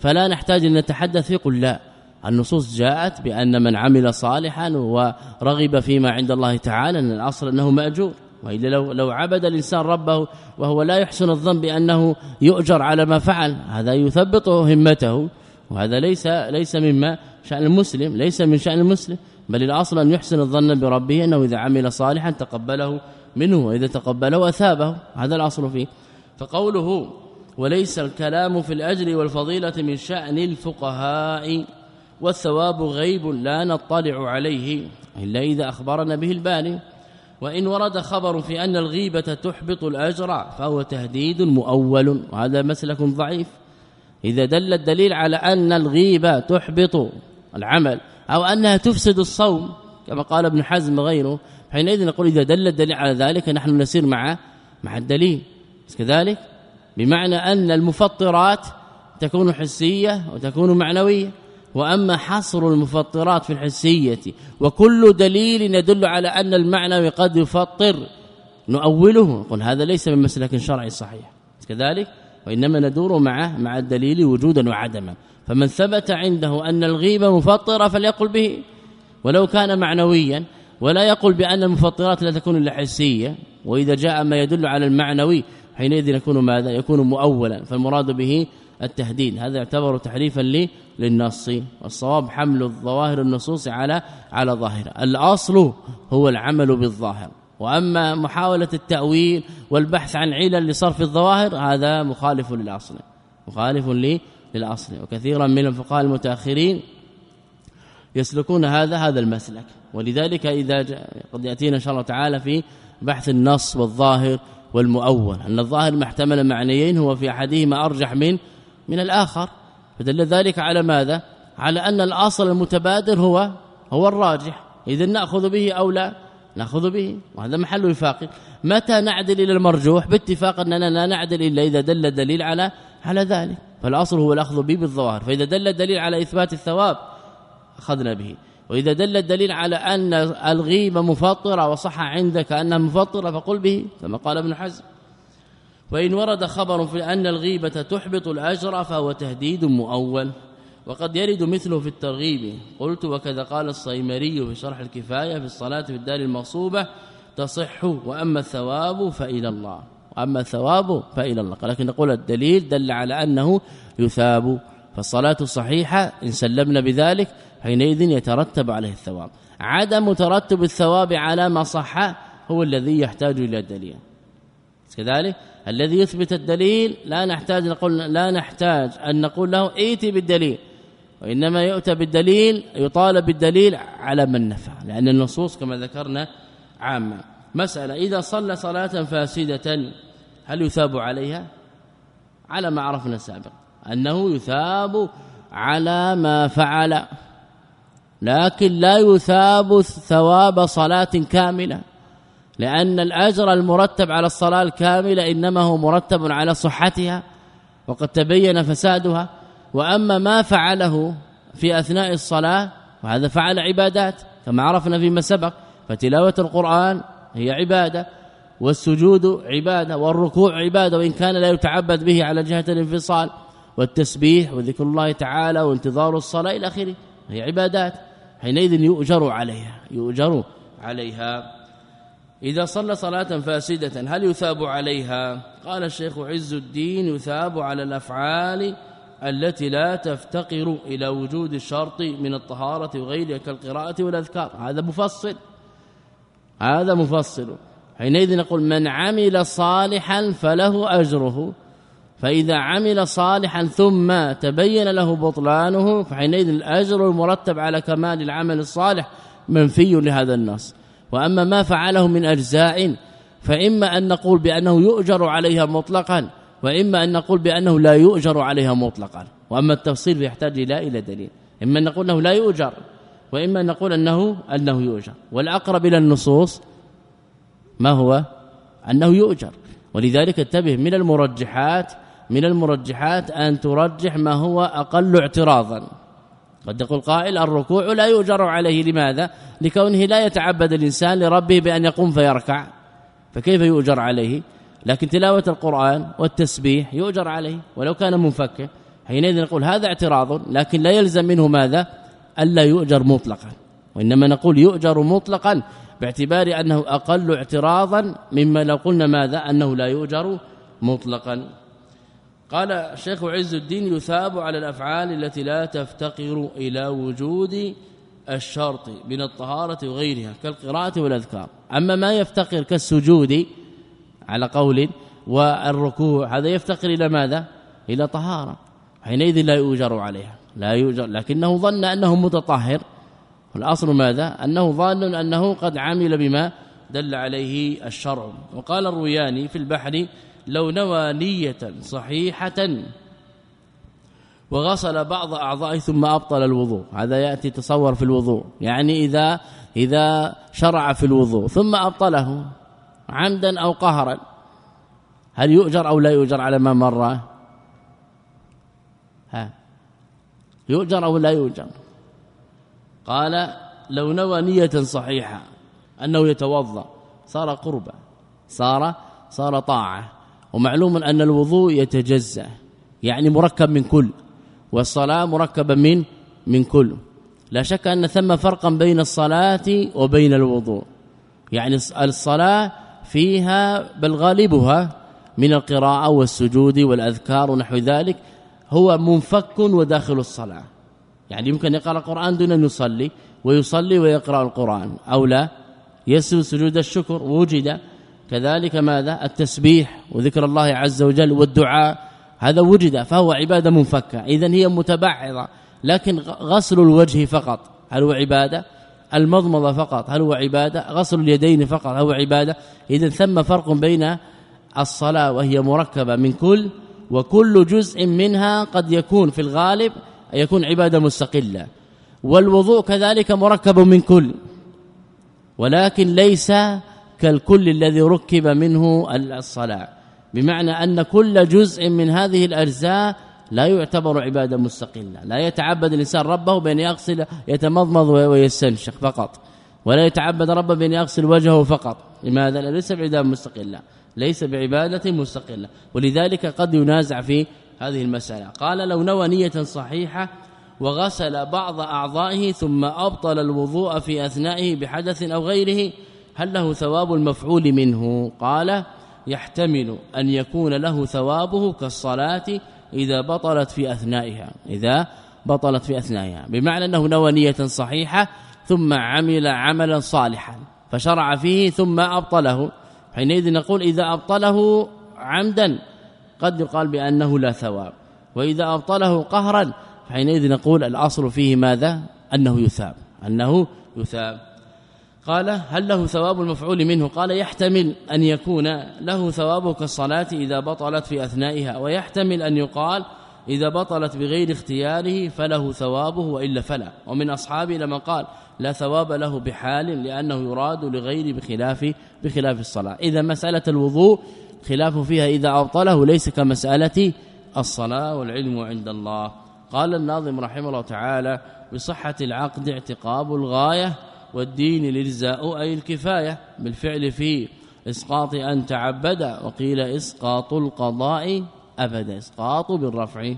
فلا نحتاج أن نتحدث فيه قل لا. النصوص جاءت بأن من عمل صالحا ورغب فيما عند الله تعالى أن الأصل أنه مأجور. وإلا لو لو عبد الإنسان ربه وهو لا يحسن الظن بأنه يؤجر على ما فعل هذا يثبط همته. وهذا ليس ليس مما شأن المسلم ليس من شأن المسلم بل الأصل أن يحسن الظن بربه أنه إذا عمل صالحا تقبله منه وإذا تقبله أثابه. هذا الأصل فيه. فقوله وليس الكلام في الأجر والفضيلة من شأن الفقهاء والثواب غيب لا نطلع عليه إلا إذا أخبرنا به الباني. وإن ورد خبر في أن الغيبة تحبط الأجر فهو تهديد مؤول. وهذا مسلك ضعيف. إذا دل الدليل على أن الغيبة تحبط العمل أو أنها تفسد الصوم كما قال ابن حزم غيره حينئذ نقول إذا دل الدليل على ذلك نحن نسير مع مع الدليل. كذلك بمعنى أن المفطرات تكون حسية وتكون معنوية. وأما حصر المفطرات في الحسية وكل دليل يدل على أن المعنى قد يفطر نؤوله نقول هذا ليس من مسلك شرعي صحيح. كذلك وإنما ندور معه مع الدليل وجودا وعدما. فمن ثبت عنده أن الغيبة مفطرة فليقل به. ولو كان معنويا ولا يقول بأن المفطرات لا تكون إلا حسية. وإذا جاء ما يدل على المعنوي حينئذ يكون ماذا؟ يكون مؤولا. فالمراد به التهديد. هذا يعتبر تحريفا للنص. والصواب حمل الظواهر النصوص على على ظاهرة. الأصل هو العمل بالظاهر. وأما محاولة التأويل والبحث عن علل لصرف الظواهر هذا مخالف للأصل مخالف لي للأصل. وكثيرا من الفقهاء المتأخرين يسلكون هذا هذا المسلك. ولذلك إذا قد يأتينا إن شاء الله تعالى في بحث النص والظاهر والمؤول. أن الظاهر محتمل معنيين هو في أحدهما أرجح من من الآخر. فدل ذلك على ماذا؟ على أن الأصل المتبادر هو هو الراجح. اذا نأخذ به أو لا؟ نأخذ به. وهذا محل وفاق. متى نعدل إلى المرجوح؟ باتفاق أننا لا نعدل إلا إذا دل الدليل على على ذلك. فالأصل هو الأخذ به بالظواهر. فإذا دل الدليل على إثبات الثواب أخذنا به. وإذا دل الدليل على أن الغيبه مفطرة وصح عندك أنها مفطرة فقل به كما قال ابن حزم. وإن ورد خبر في أن الغيبة تحبط الأجر فهو تهديد مؤول. وقد يرد مثله في الترغيب. قلت وكذا قال الصيمري في شرح الكفاية في الصلاة في الدار المغصوبة تصح وأما الثواب فإلى الله. وأما الثواب فإلى الله. لكن نقول الدليل دل على أنه يثاب. فالصلاة الصحيحة إن سلمنا بذلك حينئذ يترتب عليه الثواب. عدم ترتب الثواب على ما صح هو الذي يحتاج إلى الدليل كذلك الذي يثبت الدليل لا نحتاج نقول لا نحتاج أن نقول له ائتي بالدليل. وإنما يؤتى بالدليل يطالب بالدليل على من نفع لأن النصوص كما ذكرنا عامة. مسألة إذا صلى صلاة فاسدة هل يثاب عليها؟ على ما عرفنا سابقا أنه يثاب على ما فعل لكن لا يثاب ثواب صلاة كاملة لأن الأجر المرتب على الصلاة الكاملة إنما هو مرتب على صحتها وقد تبين فسادها. وأما ما فعله في أثناء الصلاة وهذا فعل عبادات كما عرفنا فيما سبق فتلاوة القرآن هي عبادة والسجود عبادة والركوع عبادة وإن كان لا يتعبد به على جهة الانفصال والتسبيح وذكر الله تعالى وانتظار الصلاة إلى آخره هي عبادات حينئذ يؤجر عليها يؤجر عليها. إذا صلى صلاة فاسدة هل يثاب عليها؟ قال الشيخ عز الدين يثاب على الأفعال التي لا تفتقر إلى وجود الشرط من الطهارة وغيرها كالقراءة والأذكار. هذا مفصل. هذا مفصل. حينئذ نقول من عمل صالحا فله أجره. فإذا عمل صالحا ثم تبين له بطلانه فحينئذ الأجر المرتب على كمال العمل الصالح منفي لهذا النص. وأما ما فعله من أجزاء فإما أن نقول بأنه يؤجر عليها مطلقا وإما أن نقول بأنه لا يؤجر عليها مطلقا وأما التفصيل فيحتاج لا إلى دليل. إما أن نقول أنه لا يؤجر وإما أن نقول أنه, أنه يؤجر. والأقرب إلى النصوص ما هو؟ أنه يؤجر. ولذلك انتبه من المرجحات من المرجحات أن ترجح ما هو أقل اعتراضا. قد يقول قائل الركوع لا يؤجر عليه. لماذا؟ لكونه لا يتعبد الإنسان لربه بأن يقوم فيركع. فكيف يؤجر عليه؟ لكن تلاوة القرآن والتسبيح يؤجر عليه ولو كان منفكا حينئذ نقول هذا اعتراض لكن لا يلزم منه ماذا؟ ألا يؤجر مطلقا. وإنما نقول يؤجر مطلقا باعتبار أنه أقل اعتراضا مما لو قلنا ماذا؟ أنه لا يؤجر مطلقا. قال الشيخ عز الدين يثاب على الأفعال التي لا تفتقر إلى وجود الشرط من الطهارة وغيرها كالقراءة والأذكار. أما ما يفتقر كالسجود على قول والركوع هذا يفتقر إلى ماذا؟ إلى طهارة. حينئذ لا يؤجر عليها لا يؤجر لكنه ظن أنه متطهر. والأصل ماذا؟ أنه ظان أنه قد عمل بما دل عليه الشرع. وقال الروياني في البحر لو نوى نية صحيحة وغسل بعض أعضائه ثم أبطل الوضوء. هذا يأتي تصور في الوضوء يعني إذا إذا شرع في الوضوء ثم أبطله. عمدا أو قهرا. هل يؤجر أو لا يؤجر على ما مر؟ ها. يؤجر أو لا يؤجر. قال لو نوى نية صحيحة أنه يتوضأ صار قربا. صار صار طاعة. ومعلوم أن الوضوء يتجزأ يعني مركب من كل. والصلاة مركبة من من كل. لا شك أن ثم فرقا بين الصلاة وبين الوضوء. يعني الصلاة فيها بل غالبها من القراءة والسجود والأذكار ونحو ذلك هو منفك وداخل الصلاة. يعني يمكن يقرأ القرآن دون أن يصلي ويصلي ويقرأ القرآن أو لا يسجد سجود الشكر وجد. كذلك ماذا؟ التسبيح وذكر الله عز وجل والدعاء هذا وجد فهو عبادة منفكة. إذا هي متبعضة لكن غسل الوجه فقط. هل هو عبادة؟ المضمضة فقط. هل هو عبادة؟ غسل اليدين فقط. هو عبادة؟ إذا ثم فرق بين الصلاة وهي مركبة من كل وكل جزء منها قد يكون في الغالب يكون عبادة مستقلة. والوضوء كذلك مركب من كل ولكن ليس كالكل الذي ركب منه الصلاة. بمعنى أن كل جزء من هذه الأجزاء لا يعتبر عبادة مستقلة لا يتعبد الإنسان ربه بأن يغسل يتمضمض ويستنشق فقط ولا يتعبد ربه بأن يغسل وجهه فقط. لماذا؟ ليس بعبادة مستقلة ليس بعبادة مستقلة. ولذلك قد ينازع في هذه المسألة. قال لو نوى نية صحيحة وغسل بعض أعضائه ثم أبطل الوضوء في أثنائه بحدث أو غيره هل له ثواب المفعول منه؟ قال يحتمل أن يكون له ثوابه كالصلاة إذا بطلت في أثنائها إذا بطلت في أثنائها. بمعنى أنه نوى نية صحيحة ثم عمل عملا صالحا فشرع فيه ثم أبطله. حينئذ نقول إذا أبطله عمدا قد يقال بأنه لا ثواب. وإذا أبطله قهرا حينئذ نقول الأصل فيه ماذا؟ أنه يثاب. أنه يثاب. قال هل له ثواب المفعول منه؟ قال يحتمل أن يكون له ثواب كالصلاة إذا بطلت في أثنائها ويحتمل أن يقال إذا بطلت بغير اختياره فله ثوابه وإلا فلا ومن أصحابه لما قال لا ثواب له بحال لأنه يراد لغير بخلاف بخلاف الصلاة. إذا مسألة الوضوء خلاف فيها إذا أبطله ليس كمسألة الصلاة والعلم عند الله. قال الناظم رحمه الله تعالى بصحة العقد اعتقاب الغاية والدين الإجزاء أي الكفاية بالفعل في إسقاط أن تعبد وقيل إسقاط القضاء أبدا إسقاط بالرفع.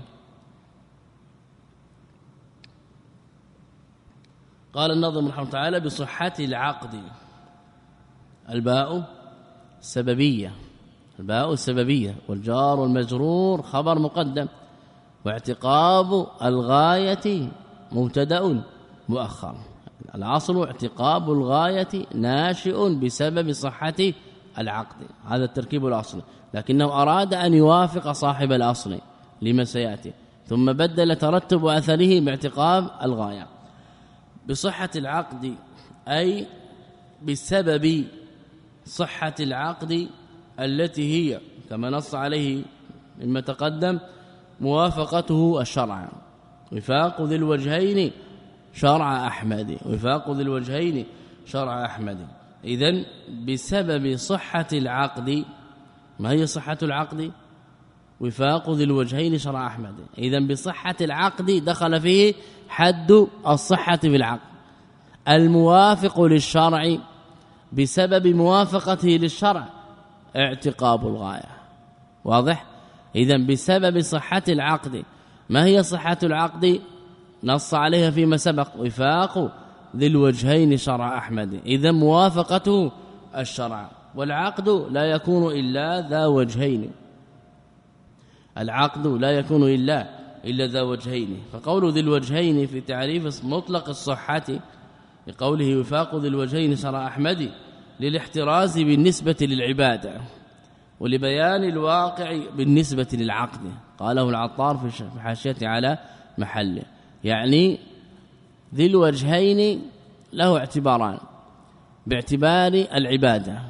قال النظم رحمه تعالى بصحة العقد. الباء سببية الباء السببية والجار والمجرور خبر مقدم واعتقاب الغاية مبتدأ مؤخر. الأصل اعتقاب الغاية ناشئ بسبب صحة العقد. هذا التركيب الاصلي لكنه أراد أن يوافق صاحب الأصل لما سيأتي. ثم بدل ترتب أثره باعتقاب الغاية. بصحة العقد أي بسبب صحة العقد التي هي كما نص عليه مما تقدم موافقته الشرع. وفاق ذي الوجهين شرع أحمد وفاق ذي الوجهين شرع أحمد. اذا بسبب صحة العقد ما هي صحة العقد؟ وفاق ذي الوجهين شرع أحمد. اذا بصحة العقد دخل فيه حد الصحة في العقد. الموافق للشرع بسبب موافقته للشرع اعتقاب الغاية. واضح؟ اذا بسبب صحة العقد ما هي صحة العقد؟ نص عليها فيما سبق. وفاق ذي الوجهين شرع أحمد. إذا موافقته الشرع والعقد لا يكون إلا ذا وجهين. العقد لا يكون إلا إلا ذا وجهين. فقول ذي الوجهين في تعريف مطلق الصحة بقوله وفاق ذي الوجهين شرع أحمد للاحتراز بالنسبة للعبادة ولبيان الواقع بالنسبة للعقد. قاله العطار في حاشيته على محله. يعني ذي الوجهين له اعتباران باعتبار العبادة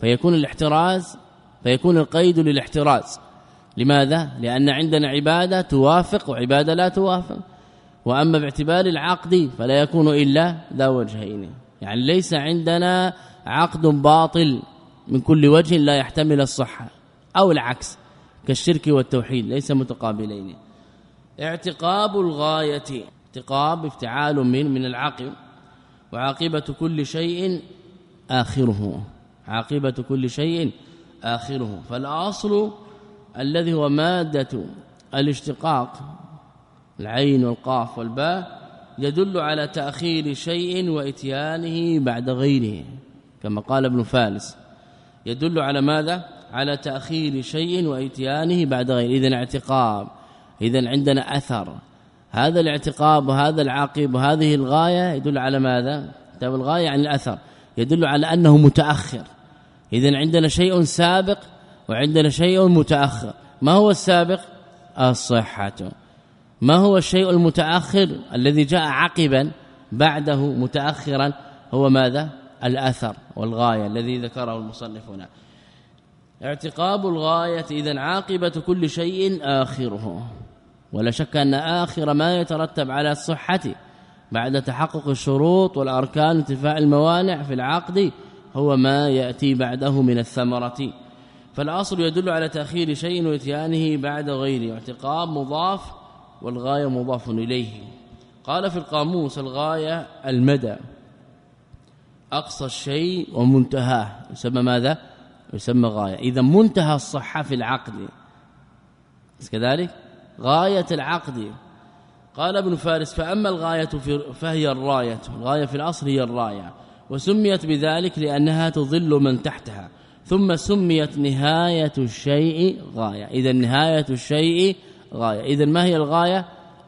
فيكون الاحتراز فيكون القيد للاحتراز. لماذا؟ لأن عندنا عبادة توافق وعبادة لا توافق. وأما باعتبار العقد فلا يكون إلا ذا وجهين. يعني ليس عندنا عقد باطل من كل وجه لا يحتمل الصحة أو العكس كالشرك والتوحيد ليس متقابلين. اعتقاب الغاية اعتقاب افتعال من من العقب وعاقبة كل شيء آخره. عاقبة كل شيء آخره. فالأصل الذي هو مادة الاشتقاق العين والقاف والباء يدل على تأخير شيء وإتيانه بعد غيره. كما قال ابن فارس يدل على ماذا؟ على تأخير شيء وإتيانه بعد غيره. اذا اعتقاب. اذا عندنا أثر. هذا الاعتقاب وهذا العاقب وهذه الغاية يدل على ماذا؟ كتاب الغاية عن الأثر. يدل على أنه متأخر. اذا عندنا شيء سابق وعندنا شيء متأخر. ما هو السابق؟ الصحة. ما هو الشيء المتأخر الذي جاء عقبا بعده متاخرا؟ هو ماذا؟ الأثر والغاية الذي ذكره المصنف هنا. اعتقاب الغاية اذا عاقبة كل شيء آخره. ولا شك أن آخر ما يترتب على الصحه بعد تحقق الشروط والأركان انتفاء الموانع في العقد هو ما يأتي بعده من الثمرة. فالأصل يدل على تأخير شيء وإتيانه بعد غيره اعتقاب مضاف والغاية مضاف إليه. قال في القاموس الغاية المدى. أقصى الشيء ومنتهاه. يسمى ماذا؟ يسمى غاية. إذا منتهى الصحة في العقد. كذلك؟ غاية العقد. قال ابن فارس فأما الغاية فهي الراية الغاية في الأصل هي الراية وسميت بذلك لأنها تظل من تحتها ثم سميت نهاية الشيء غاية. إذا نهاية الشيء غاية. إذا ما هي الغاية؟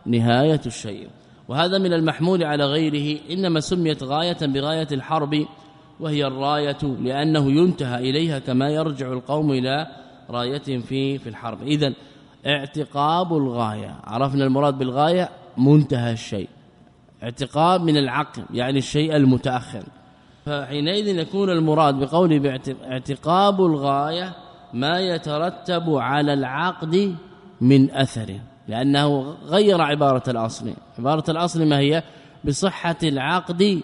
نهاية الشيء. وهذا من المحمول على غيره إنما سميت غاية بغاية الحرب وهي الراية لأنه ينتهى إليها كما يرجع القوم إلى رايه في في الحرب. اذا اعتقاب الغاية. عرفنا المراد بالغاية؟ منتهى الشيء. اعتقاب من العقل يعني الشيء المتأخر. فحينئذ يكون المراد بقول باعتقاب الغاية ما يترتب على العقد من أثر لأنه غير عبارة الأصل. عبارة الأصل ما هي؟ بصحة العقد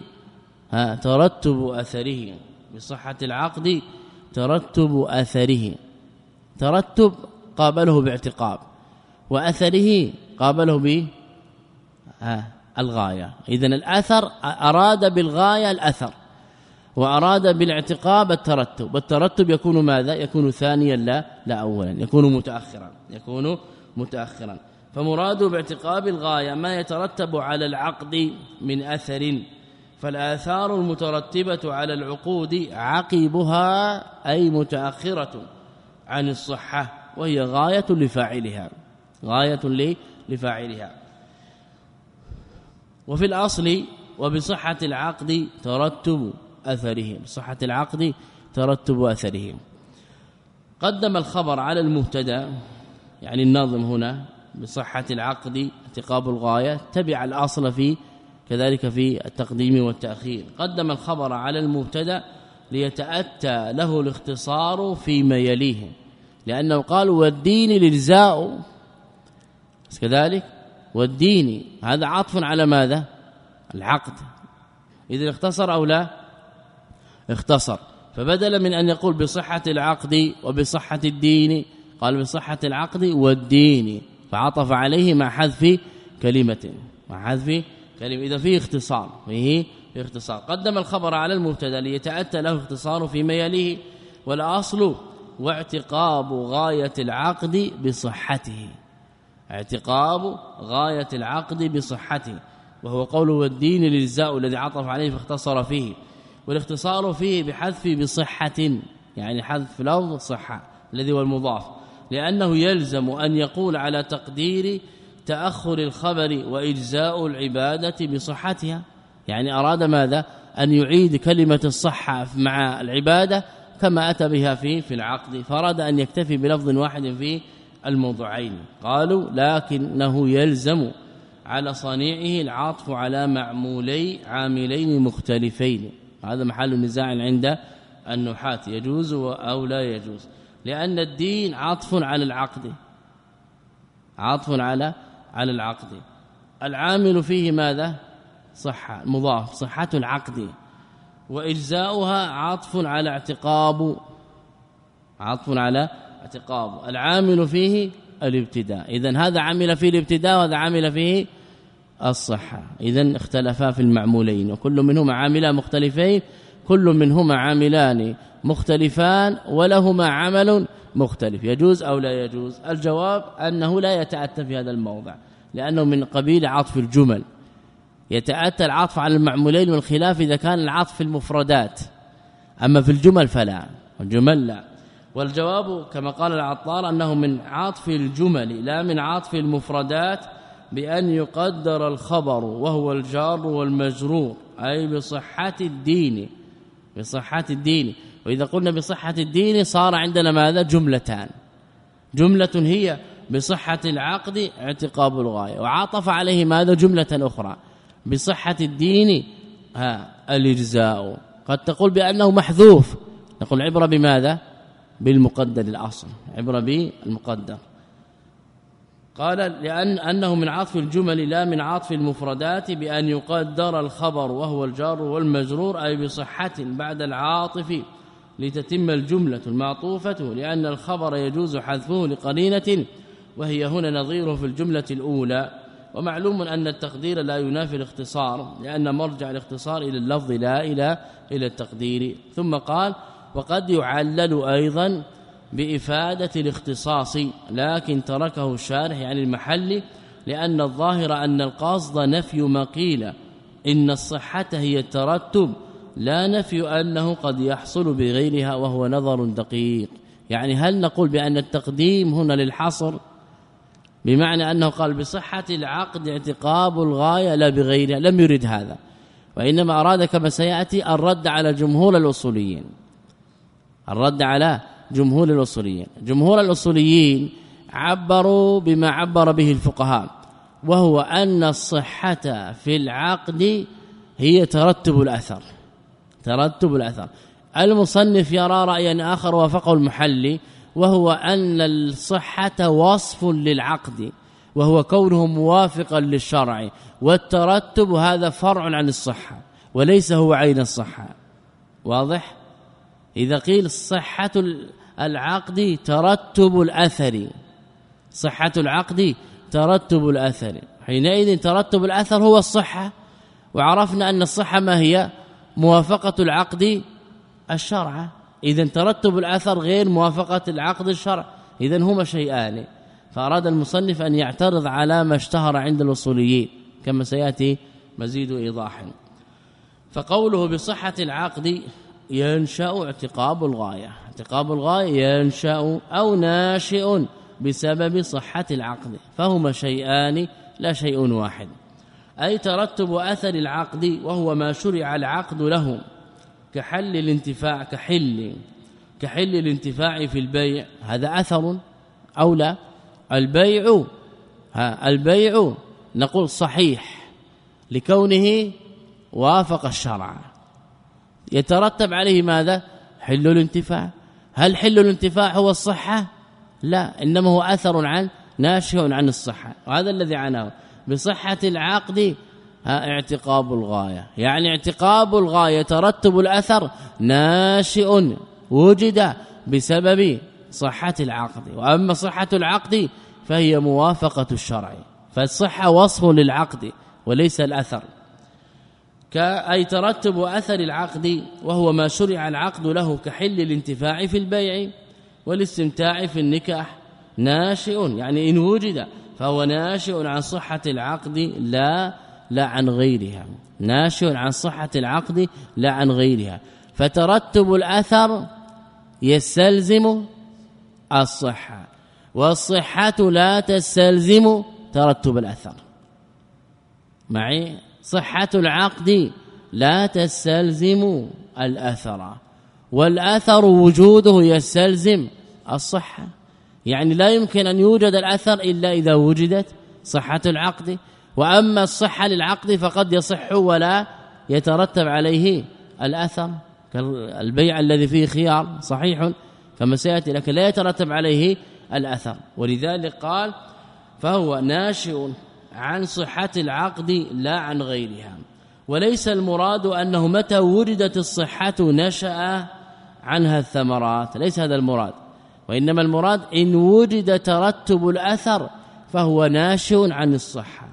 ترتب أثره. بصحة العقد ترتب أثره. ترتب قابله باعتقاب وأثره قابله ب الغاية. اذا الأثر أراد بالغاية الأثر وأراد بالاعتقاب الترتب. والترتب يكون ماذا؟ يكون ثانيا لا لا اولا. يكون متاخرا. يكون متاخرا. فمراده باعتقاب الغاية ما يترتب على العقد من أثر فالآثار المترتبة على العقود عقبها أي متأخرة عن الصحة. وهي غاية لفاعلها. غاية لفاعلها. وفي الأصل وبصحة العقد ترتب اثره بصحة العقد ترتب اثره قدم الخبر على المبتدا يعني الناظم هنا بصحة العقد اعتقاب الغاية تبع الأصل في كذلك في التقديم والتأخير. قدم الخبر على المبتدا ليتأتى له الاختصار فيما يليه. لأنه قال والدين للزاء. كذلك؟ والدين. هذا عطف على ماذا؟ العقد. إذا اختصر أو لا؟ اختصر. فبدلا من أن يقول بصحة العقد وبصحة الدين قال بصحة العقد والدين. فعطف عليه مع حذف كلمة. مع حذف كلمة. إذا فيه اختصار فيه في اختصار. قدم الخبر على المبتدأ ليتأتى له اختصار فيما يليه والأصل واعتقاب غاية العقد بصحته. اعتقاب غاية العقد بصحته. وهو قوله والدين للزاء الذي عطف عليه فاختصر فيه. والاختصار فيه بحذف بصحة يعني حذف لفظ صحة الذي هو المضاف. لأنه يلزم أن يقول على تقدير تأخر الخبر وإجزاء العبادة بصحتها. يعني أراد ماذا؟ أن يعيد كلمة الصحة مع العبادة كما أتى بها في في العقد فراد أن يكتفي بلفظ واحد في الموضوعين. قالوا لكنه يلزم على صنيعه العطف على معمولي عاملين مختلفين. هذا محل نزاع عند النحاة. يجوز أو لا يجوز؟ لأن الدين عطف على العقد. عطف على على العقد. العامل فيه ماذا؟ صحة مضاف صحة العقد. وإجزاؤها عطف على اعتقاب عطف على اعتقاب. العامل فيه الابتداء. اذا هذا عمل فيه الابتداء وهذا عمل فيه الصحة. اذا اختلفا في المعمولين. وكل منهما عاملان مختلفين كل منهما عاملان مختلفان ولهما عمل مختلف. يجوز أو لا يجوز؟ الجواب أنه لا يتأتى في هذا الموضع لأنه من قبيل عطف الجمل. يتأتى العطف على المعمولين والخلاف إذا كان العطف في المفردات. أما في الجمل فلا الجمل لا. والجواب كما قال العطار أنه من عطف الجمل لا من عطف المفردات بأن يقدر الخبر وهو الجار والمجرور أي بصحة الدين بصحة الدين. وإذا قلنا بصحة الدين صار عندنا ماذا؟ جملتان. جملة هي بصحة العقد اعتقاب الغاية. وعاطف عليه ماذا؟ جملة أخرى. بصحة الدين ها الإجزاء. قد تقول بأنه محذوف. نقول عبرة بماذا؟ بالمقدر الأصل. عبرة بالمقدر. قال لأن أنه من عطف الجمل لا من عطف المفردات بأن يقدر الخبر وهو الجار والمجرور أي بصحة بعد العاطف لتتم الجملة المعطوفة لأن الخبر يجوز حذفه لقرينة وهي هنا نظيره في الجملة الأولى. ومعلوم أن التقدير لا ينافي الاختصار لأن مرجع الاختصار إلى اللفظ لا إلى إلى التقدير. ثم قال وقد يعلل أيضا بإفادة الاختصاص لكن تركه الشارح يعني المحل لأن الظاهر أن القصد نفي ما قيل إن الصحة هي الترتب لا نفي أنه قد يحصل بغيرها وهو نظر دقيق. يعني هل نقول بأن التقديم هنا للحصر؟ بمعنى أنه قال بصحة العقد اعتقاب الغاية لا بغيرها لم يرد هذا. وإنما أراد كما سيأتي الرد على جمهور الأصوليين. الرد على جمهور الأصوليين. جمهور الأصوليين عبروا بما عبر به الفقهاء وهو أن الصحة في العقد هي ترتب الأثر. ترتب الأثر. المصنف يرى رأيا آخر وافقه المحلي وهو أن الصحة وصف للعقد وهو كونه موافقا للشرع والترتب هذا فرع عن الصحة وليس هو عين الصحة. واضح؟ إذا قيل صحة العقد ترتب الأثر. صحة العقد ترتب الأثر. حينئذ ترتب الأثر هو الصحة. وعرفنا أن الصحة ما هي؟ موافقة العقد الشرع. اذا ترتب الأثر غير موافقة العقد الشرع. اذا هما شيئان. فأراد المصنف أن يعترض على ما اشتهر عند الاصوليين كما سيأتي مزيد إيضاح. فقوله بصحة العقد ينشأ اعتقاب الغاية. اعتقاب الغاية ينشأ أو ناشئ بسبب صحة العقد. فهما شيئان لا شيء واحد. أي ترتب أثر العقد وهو ما شرع العقد له. كحل الانتفاع كحل كحل الانتفاع في البيع هذا أثر أو لا؟ البيع ها البيع نقول صحيح لكونه وافق الشرع. يترتب عليه ماذا؟ حل الانتفاع. هل حل الانتفاع هو الصحة؟ لا إنما هو أثر عن ناشئ عن الصحة وهذا الذي عناه. بصحة العقد اعتقاب الغاية. يعني اعتقاب الغاية ترتب الأثر ناشئ وجد بسبب صحة العقد. وأما صحة العقد فهي موافقة الشرع. فالصحة وصف للعقد وليس الأثر. كأي ترتب أثر العقد وهو ما شرع العقد له كحل الانتفاع في البيع والاستمتاع في النكاح ناشئ. يعني إن وجد فهو ناشئ عن صحة العقد لا لا عن غيرها ناشئ عن صحة العقد لا عن غيرها. فترتب الأثر يستلزم الصحة والصحة لا تستلزم ترتب الأثر. معي؟ صحة العقد لا تستلزم الأثر والأثر وجوده يستلزم الصحة. يعني لا يمكن أن يوجد الأثر إلا إذا وجدت صحة العقد. وأما الصحة للعقد فقد يصح ولا يترتب عليه الأثر كالبيع الذي فيه خيار صحيح كما سياتي لكن لا يترتب عليه الأثر ولذلك قال فهو ناشئ عن صحة العقد لا عن غيرها. وليس المراد أنه متى وجدت الصحة نشأ عنها الثمرات. ليس هذا المراد. وإنما المراد إن وجد ترتب الأثر فهو ناشئ عن الصحة.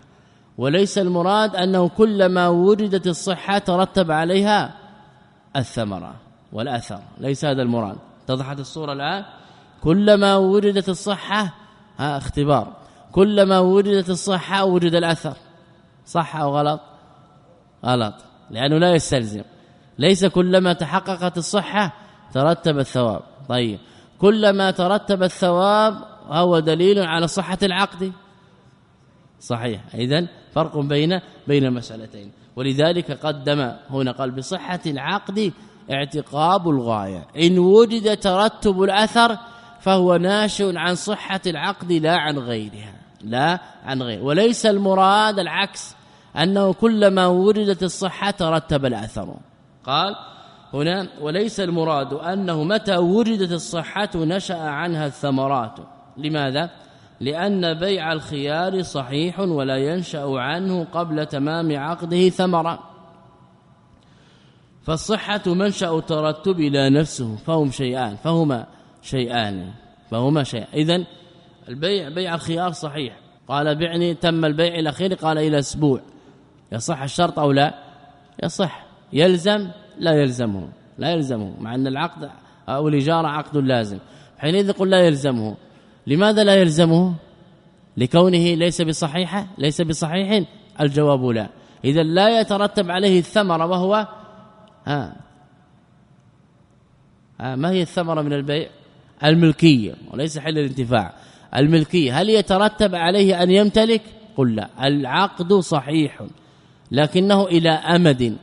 وليس المراد أنه كلما وجدت الصحة ترتب عليها الثمرة والأثر. ليس هذا المراد. اتضحت الصورة الآن؟ كلما وجدت الصحة ها اختبار. كلما وجدت الصحة وجد الأثر. صح أو غلط؟ غلط. لأنه لا يستلزم. ليس كلما تحققت الصحة ترتب الثواب. طيب. كلما ترتب الثواب هو دليل على صحة العقد. صحيح. اذا فرق بين بين المسألتين. ولذلك قدم هنا قال بصحة العقد اعتقاب الغاية. إن وجد ترتب الأثر فهو ناشئ عن صحة العقد لا عن غيرها. لا عن غير. وليس المراد العكس أنه كلما وجدت الصحة ترتب الأثر. قال هنا وليس المراد أنه متى وجدت الصحة نشأ عنها الثمرات. لماذا؟ لأن بيع الخيار صحيح ولا ينشأ عنه قبل تمام عقده ثمرة. فالصحة منشأ ترتب إلى نفسه فهم شيئان فهما شيئان فهما شيئان. إذن البيع بيع الخيار صحيح. قال بعني تم البيع الأخير قال إلى أسبوع. يصح الشرط أو لا؟ يصح. يلزم؟ لا يلزمه. لا يلزمه مع أن العقد أو الإجارة عقد لازم. حينئذ قل لا يلزمه. لماذا لا يلزمه؟ لكونه ليس بصحيحه ليس بصحيح الجواب لا. اذا لا يترتب عليه الثمرة وهو ها ما هي الثمرة من البيع؟ الملكية وليس حل الانتفاع. الملكية هل يترتب عليه أن يمتلك؟ قل لا. العقد صحيح لكنه إلى أمد.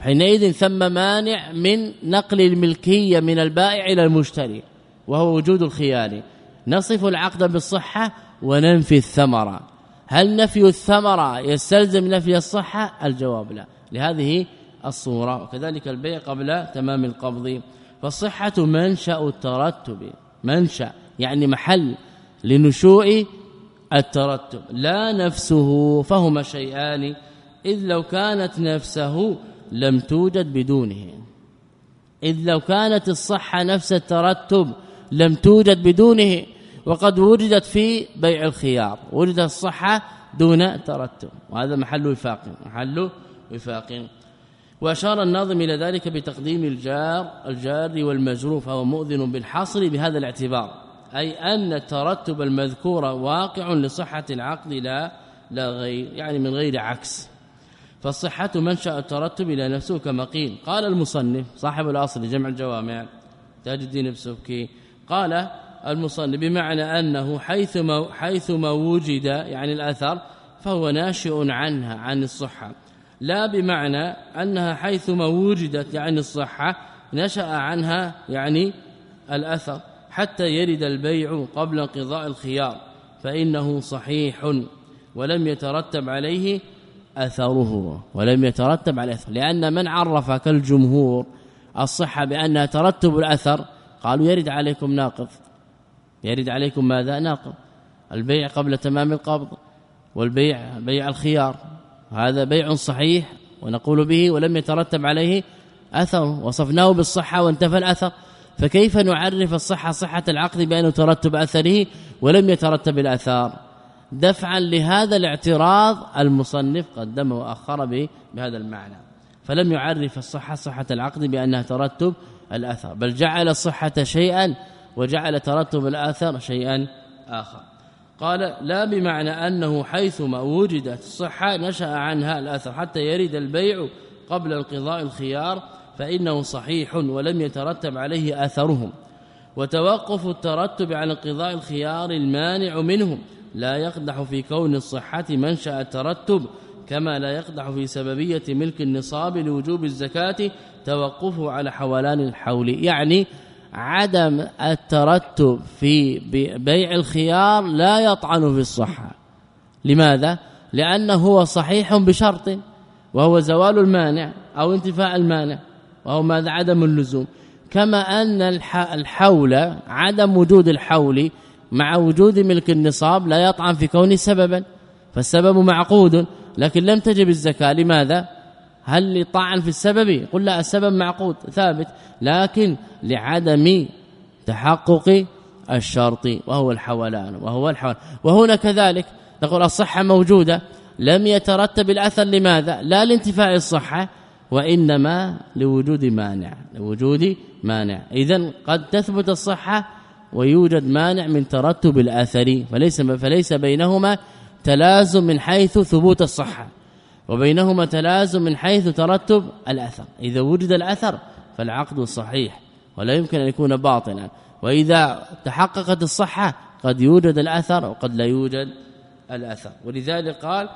حينئذ ثم مانع من نقل الملكية من البائع إلى المشتري وهو وجود الخيار نصف العقد بالصحة وننفي الثمرة هل نفي الثمرة يستلزم نفي الصحة؟ الجواب لا. لهذه الصورة. وكذلك البيع قبل تمام القبض. فالصحة منشأ الترتب. منشأ يعني محل لنشوء الترتب. لا نفسه فهما شيئان. إذ لو كانت نفسه لم توجد بدونه. إذ لو كانت الصحة نفس الترتب لم توجد بدونه وقد وجدت في بيع الخيار. وجدت الصحة دون ترتب. وهذا محل وفاق محل وفاق. وأشار الناظم إلى ذلك بتقديم الجار الجار والمجرور فهو مؤذن بالحصر بهذا الاعتبار. أي أن الترتب المذكور واقع لصحة العقد لا لا غير يعني من غير عكس. فالصحة منشأ الترتب إلى نفسه كما قيل. قال المصنف صاحب الأصل جمع الجوامع تاج الدين السبكي قال المصنف بمعنى أنه حيثما حيثما وجد يعني الأثر فهو ناشئ عنها عن الصحة. لا بمعنى أنها حيثما وجدت يعني الصحة نشأ عنها يعني الأثر. حتى يرد البيع قبل انقضاء الخيار فإنه صحيح ولم يترتب عليه أثره ولم يترتب أثر لأن من عرف كالجمهور الصحة بأنها ترتب الأثر قالوا يرد عليكم ناقض. يرد عليكم ماذا؟ ناقض. البيع قبل تمام القبض والبيع بيع الخيار. هذا بيع صحيح ونقول به ولم يترتب عليه أثر. وصفناه بالصحة وانتفى الأثر. فكيف نعرف الصحة؟ صحة العقد بانه ترتب أثره ولم يترتب الاثار دفعا لهذا الاعتراض المصنف قدمه وأخر به بهذا المعنى. فلم يعرف الصحة صحة العقد بأنها ترتب الاثر بل جعل الصحة شيئا وجعل ترتب الاثر شيئا آخر. قال لا بمعنى أنه حيثما وجدت الصحة نشأ عنها الأثر حتى يرد البيع قبل انقضاء الخيار فإنه صحيح ولم يترتب عليه أثرهم وتوقف الترتب على انقضاء الخيار المانع منهم. لا يقدح في كون الصحة منشأ الترتب كما لا يقدح في سببية ملك النصاب لوجوب الزكاة توقفه على حولان الحول يعني عدم الترتب في بيع الخيار لا يطعن في الصحة. لماذا؟ لأنه هو صحيح بشرط وهو زوال المانع أو انتفاء المانع وهو ماذا؟ عدم اللزوم. كما أن الحول عدم وجود الحول مع وجود ملك النصاب لا يطعن في كونه سببا فالسبب معقود. لكن لم تجب الزكاة. لماذا؟ هل لطعن في السبب؟ قل لا السبب معقود ثابت. لكن لعدم تحقق الشرط وهو الحولان وهو الحول. وهنا كذلك نقول الصحة موجودة لم يترتب الأثر. لماذا؟ لا لانتفاء الصحة وإنما لوجود مانع لوجود مانع. اذا قد تثبت الصحة ويوجد مانع من ترتب الأثر فليس فليس بينهما تلازم من حيث ثبوت الصحة وبينهما تلازم من حيث ترتب الأثر. إذا وجد الأثر فالعقد صحيح ولا يمكن أن يكون باطلا. وإذا تحققت الصحة قد يوجد الأثر وقد لا يوجد الأثر. ولذلك قال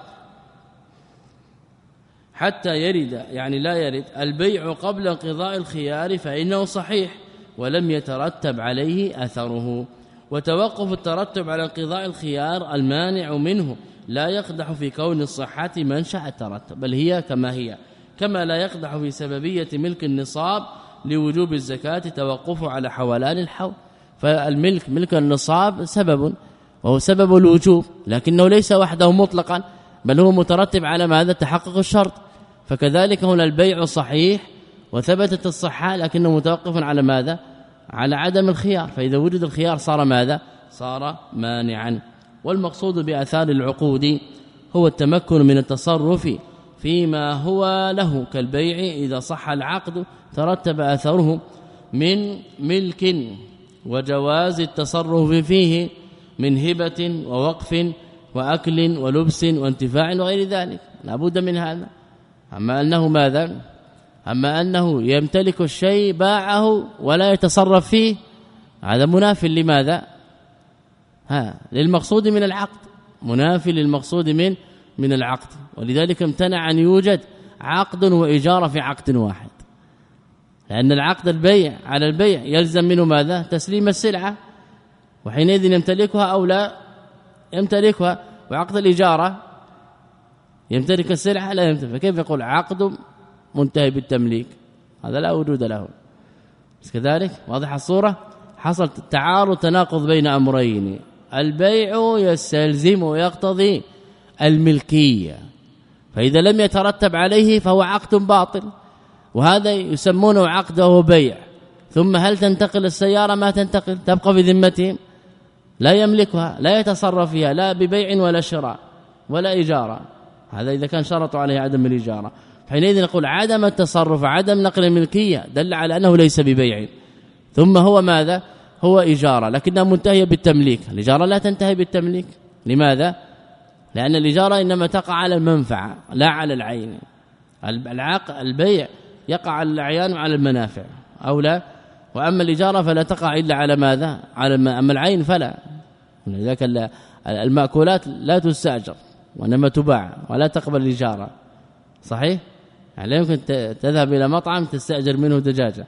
حتى يرد يعني لا يرد البيع قبل انقضاء الخيار فإنه صحيح ولم يترتب عليه أثره. وتوقف الترتب على انقضاء الخيار المانع منه لا يقدح في كون الصحة منشأ الترتب بل هي كما هي كما لا يقدح في سببية ملك النصاب لوجوب الزكاة توقفه على حولان الحول. فالملك ملك النصاب سبب وهو سبب الوجوب لكنه ليس وحده مطلقا بل هو مترتب على ماذا؟ تحقق الشرط. فكذلك هنا البيع صحيح وثبتت الصحة لكنه متوقف على ماذا؟ على عدم الخيار. فإذا وجد الخيار صار ماذا؟ صار مانعا. والمقصود بآثار العقود هو التمكن من التصرف فيما هو له كالبيع. إذا صح العقد ترتب اثره من ملك وجواز التصرف فيه من هبة ووقف وأكل ولبس وانتفاع وغير ذلك. لابد من هذا. أما أنه ماذا؟ أما أنه يمتلك الشيء باعه ولا يتصرف فيه هذا مناف لماذا؟ ها للمقصود من العقد منافي للمقصود من من العقد ولذلك امتنع أن يوجد عقد واجاره في عقد واحد. لأن العقد البيع على البيع يلزم منه ماذا؟ تسليم السلعة وحينئذ يمتلكها أو لا؟ يمتلكها. وعقد الاجاره يمتلك السلعة لا يمتلك. فكيف يقول عقد منتهي بالتمليك. هذا لا وجود له. كذلك واضح الصورة؟ حصل تعارض تناقض بين أمرين. البيع يستلزم ويقتضي الملكية. فإذا لم يترتب عليه فهو عقد باطل. وهذا يسمونه عقد وهو بيع. ثم هل تنتقل السيارة؟ ما تنتقل. تبقى في ذمتهم لا يملكها لا يتصرف فيها لا ببيع ولا شراء ولا اجاره هذا إذا كان شرطوا عليه عدم الاجاره حينئذ نقول عدم التصرف عدم نقل الملكية دل على أنه ليس ببيع. ثم هو ماذا؟ هو إجارة لكنها منتهية بالتمليك. الإجارة لا تنتهي بالتمليك. لماذا؟ لأن الإجارة إنما تقع على المنفعة لا على العين. العق البيع يقع على الأعيان وعلى المنافع أو لا؟ وأما الاجاره فلا تقع إلا على ماذا؟ على أما العين فلا. لذلك المأكولات لا تستأجر وإنما تباع ولا تقبل الاجاره صحيح؟ يعني لا يمكن تذهب إلى مطعم تستأجر منه دجاجة.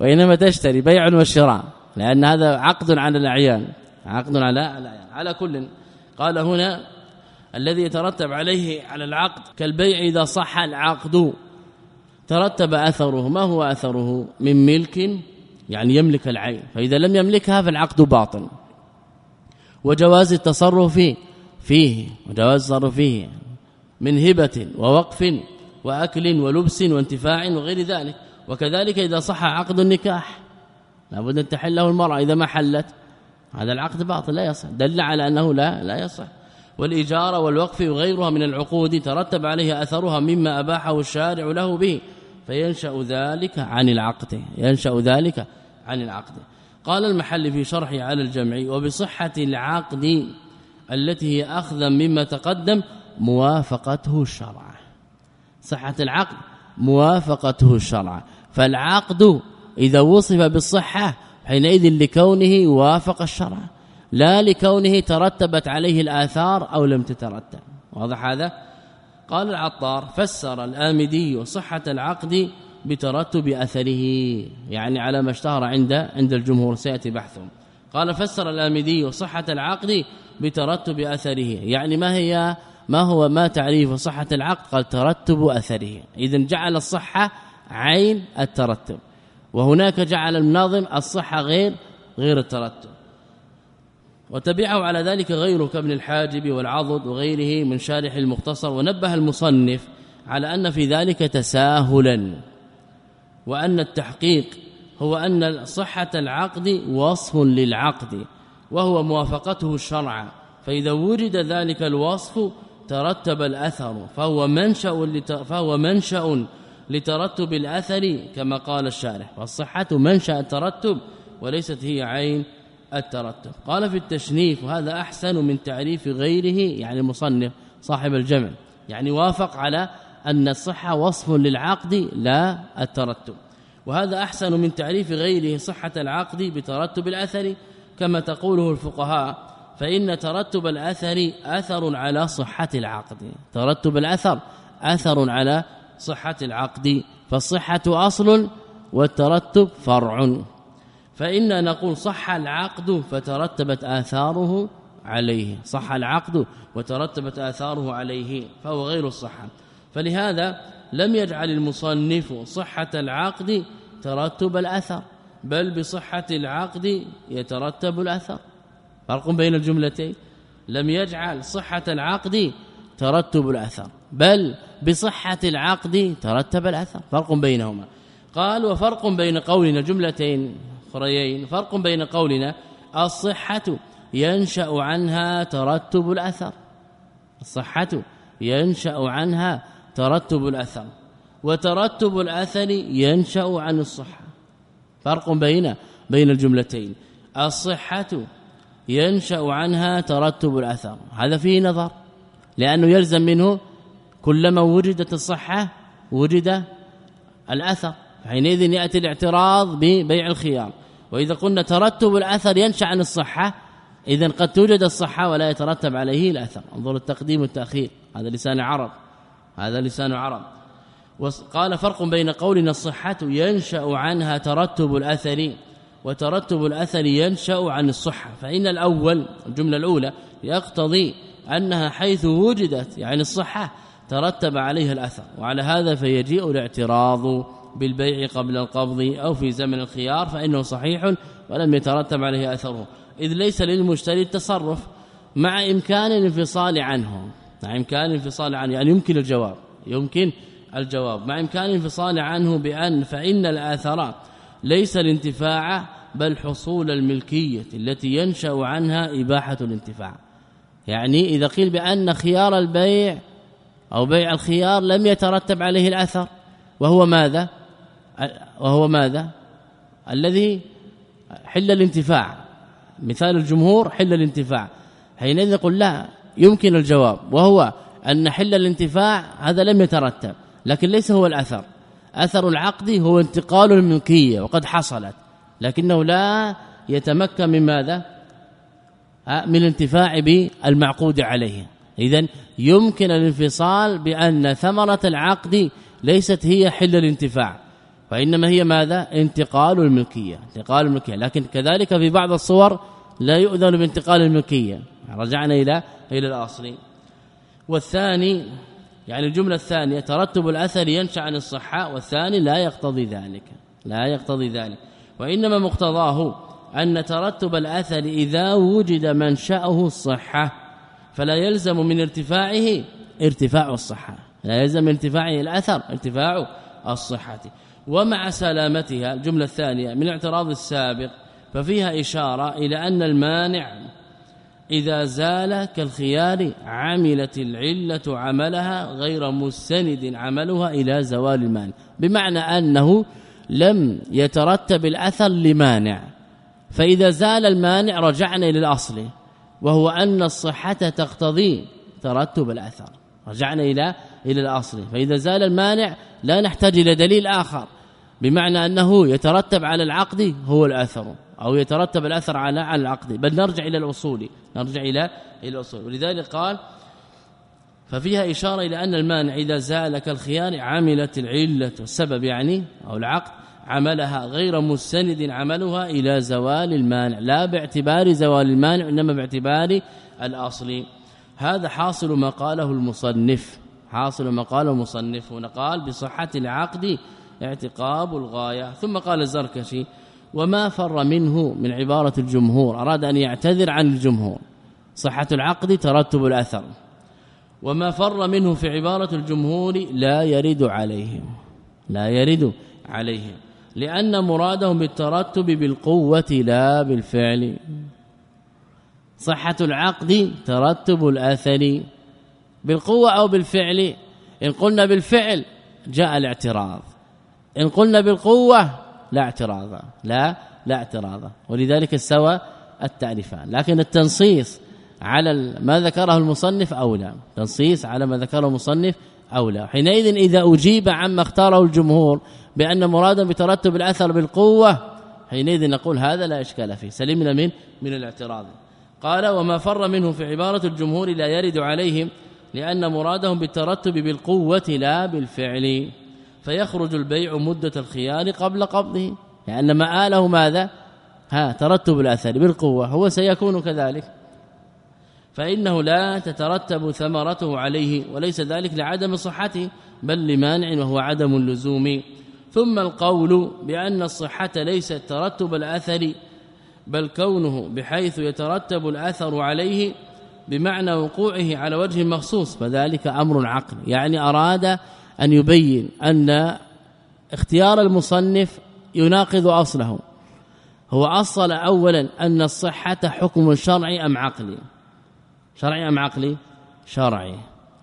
وإنما تشتري بيع وشراء لأن هذا عقد على الأعيان عقد على الأعيان. على كل قال هنا الذي يترتب عليه على العقد كالبيع إذا صح العقد. ترتب أثره ما هو أثره؟ من ملك يعني يملك العين. فإذا لم يملكها فالعقد باطل. وجواز التصرف فيه وجواز التصرف فيه. من هبة ووقف وأكل ولبس وانتفاع وغير ذلك. وكذلك إذا صح عقد النكاح لابد أن تحله المرأة. إذا ما حلت هذا العقد باطل لا يصح. دل على أنه لا لا يصح. والاجاره والوقف وغيرها من العقود ترتب عليها أثرها مما أباحه الشارع له به. فينشأ ذلك عن العقد ينشأ ذلك عن العقد. قال المحل في شرحه على الجمع وبصحة العقد التي هي اخذا مما تقدم موافقته الشرع. صحة العقد موافقته الشرع. فالعقد إذا وصف بالصحة حينئذ لكونه وافق الشرع لا لكونه ترتبت عليه الآثار أو لم تترتب. واضح هذا؟ قال العطار فسر الآمدي صحة العقد بترتب أثره يعني على ما اشتهر عند عند الجمهور سيأتي بحثهم. قال فسر الآمدي صحة العقد بترتب أثره يعني ما هي؟ ما هو ما تعريف صحة العقد؟ قال ترتب أثره. اذا جعل الصحة عين الترتب. وهناك جعل الناظم الصحة غير غير الترتب. وتبعه على ذلك غيره كابن الحاجب والعضد وغيره من شارح المختصر. ونبه المصنف على أن في ذلك تساهلا. وأن التحقيق هو أن صحة العقد وصف للعقد وهو موافقته الشرع. فإذا وجد ذلك الوصف ترتب الأثر فهو منشأ فهو منشأ لترتب الأثر كما قال الشارح. والصحة منشأ الترتب وليست هي عين الترتب. قال في التشنيف وهذا أحسن من تعريف غيره يعني مصنف صاحب الجمع. يعني وافق على أن الصحة وصف للعقد لا الترتب. وهذا أحسن من تعريف غيره صحة العقد بترتب الأثر كما تقوله الفقهاء فإن ترتب الأثر أثر على صحة العقد. ترتب الأثر أثر على صحة العقد. فالصحة أصل والترتب فرع. فإن نقول صح العقد فترتبت آثاره عليه. صح العقد وترتبت آثاره عليه فهو غير الصحة فلهذا لم يجعل المصنف صحة العقد ترتب الأثر بل بصحة العقد يترتب الأثر. فرق بين الجملتين. لم يجعل صحة العقد ترتب الأثر بل بصحة العقد ترتب الأثر. فرق بينهما. قال وفرق بين قولنا جملتين اخريين فرق بين قولنا الصحة ينشأ عنها ترتب الأثر. الصحة ينشأ عنها ترتب الأثر وترتب الأثر ينشأ عن الصحة. فرق بين بين الجملتين. الصحة ينشأ عنها ترتب الأثر. هذا فيه نظر لأنه يلزم منه كلما وجدت الصحة وجد الأثر. حينئذ يأتي الاعتراض ببيع الخيار وإذا قلنا ترتب الأثر ينشأ عن الصحة إذا قد توجد الصحة ولا يترتب عليه الأثر. انظر التقديم والتأخير. هذا لسان عرب. هذا لسان عرب. وقال فرق بين قولنا الصحة ينشأ عنها ترتب الأثر وترتب الأثر ينشأ عن الصحة. فإن الأول الجملة الأولى يقتضي أنها حيث وجدت يعني الصحة ترتب عليها الأثر. وعلى هذا فيجيء الاعتراض بالبيع قبل القبض أو في زمن الخيار فإنه صحيح ولم يترتب عليه أثره. إذ ليس للمشتري التصرف مع إمكان الانفصال عنه. مع إمكان الانفصال عنه يعني يمكن الجواب يمكن الجواب. مع إمكان الانفصال عنه بأن فإن الآثار ليس الانتفاع بل حصول الملكية التي ينشأ عنها إباحة الانتفاع. يعني إذا قيل بأن خيار البيع أو بيع الخيار لم يترتب عليه الأثر وهو ماذا؟ وهو ماذا؟ الذي حل الانتفاع. مثال الجمهور حل الانتفاع. حينئذ يقول لا يمكن الجواب وهو أن حل الانتفاع هذا لم يترتب لكن ليس هو الأثر. أثر العقد هو انتقال الملكية وقد حصلت. لكنه لا يتمكن من ماذا؟ من الانتفاع بالمعقود عليه. اذا يمكن الانفصال بأن ثمرة العقد ليست هي حل الانتفاع وإنما هي ماذا؟ انتقال الملكية انتقال الملكية. لكن كذلك في بعض الصور لا يؤذن بانتقال الملكية. رجعنا إلى إلى الأصل. والثاني يعني الجملة الثانية ترتب الأثر ينشأ عن الصحه والثاني لا يقتضي ذلك. لا يقتضي ذلك. وإنما مقتضاه أن ترتب الأثر إذا وجد منشأه الصحة. فلا يلزم من ارتفاعه ارتفاع الصحة. لا يلزم من ارتفاعه الأثر ارتفاع الصحة. ومع سلامتها الجملة الثانية من الاعتراض السابق ففيها إشارة إلى أن المانع إذا زال كالخيار عملت العلة عملها غير مستند عملها إلى زوال المانع. بمعنى أنه لم يترتب الأثر لمانع. فإذا زال المانع رجعنا إلى الأصل وهو أن الصحة تقتضي ترتب الأثر. رجعنا إلى إلى الأصل. فإذا زال المانع لا نحتاج إلى دليل آخر بمعنى أنه يترتب على العقد هو الأثر. أو يترتب الأثر على العقد. بل نرجع إلى الأصول. نرجع إلى الأصول. ولذلك قال ففيها إشارة إلى أن المانع إذا زال كالخيار عملت العلة السبب يعني أو العقد عملها غير مستند عملها إلى زوال المانع. لا باعتبار زوال المانع إنما باعتبار الأصل. هذا حاصل ما قاله المصنف. حاصل ما قاله المصنف. هنا قال بصحة العقد اعتقاب الغاية. ثم قال الزركشي وما فر منه من عبارة الجمهور أراد أن يعتذر عن الجمهور صحة العقد ترتب الأثر. وما فر منه في عبارة الجمهور لا يرد عليهم لا يرد عليهم لأن مرادهم بالترتب بالقوة لا بالفعل. صحة العقد ترتب الأثر بالقوة أو بالفعل. إن قلنا بالفعل جاء الاعتراض إن قلنا بالقوة لا اعتراض لا لا اعتراض. ولذلك استوى التعريفان لكن التنصيص على ما ذكره المصنف أولى. تنصيص على ما ذكره المصنف أولى. حينئذ إذا أجيب عما اختاره الجمهور بأن مرادا بترتب الأثر بالقوة حينئذ نقول هذا لا إشكال فيه. سلمنا من من الاعتراض. قال وما فر منه في عبارة الجمهور لا يرد عليهم لأن مرادهم بالترتب بالقوة لا بالفعل. فيخرج البيع مدة الخيار قبل قبضه. لأن مآله ماذا؟ ها ترتب الأثر بالقوة هو سيكون كذلك. فإنه لا تترتب ثمرته عليه وليس ذلك لعدم صحته بل لمانع وهو عدم اللزوم. ثم القول بأن الصحة ليست ترتب الأثر بل كونه بحيث يترتب الأثر عليه بمعنى وقوعه على وجه مخصوص فذلك أمر عقل يعني أراد أن يبين أن اختيار المصنف يناقض أصله. هو أصل أولا أن الصحة حكم شرعي أم عقلي؟ شرعي أم عقلي؟ شرعي.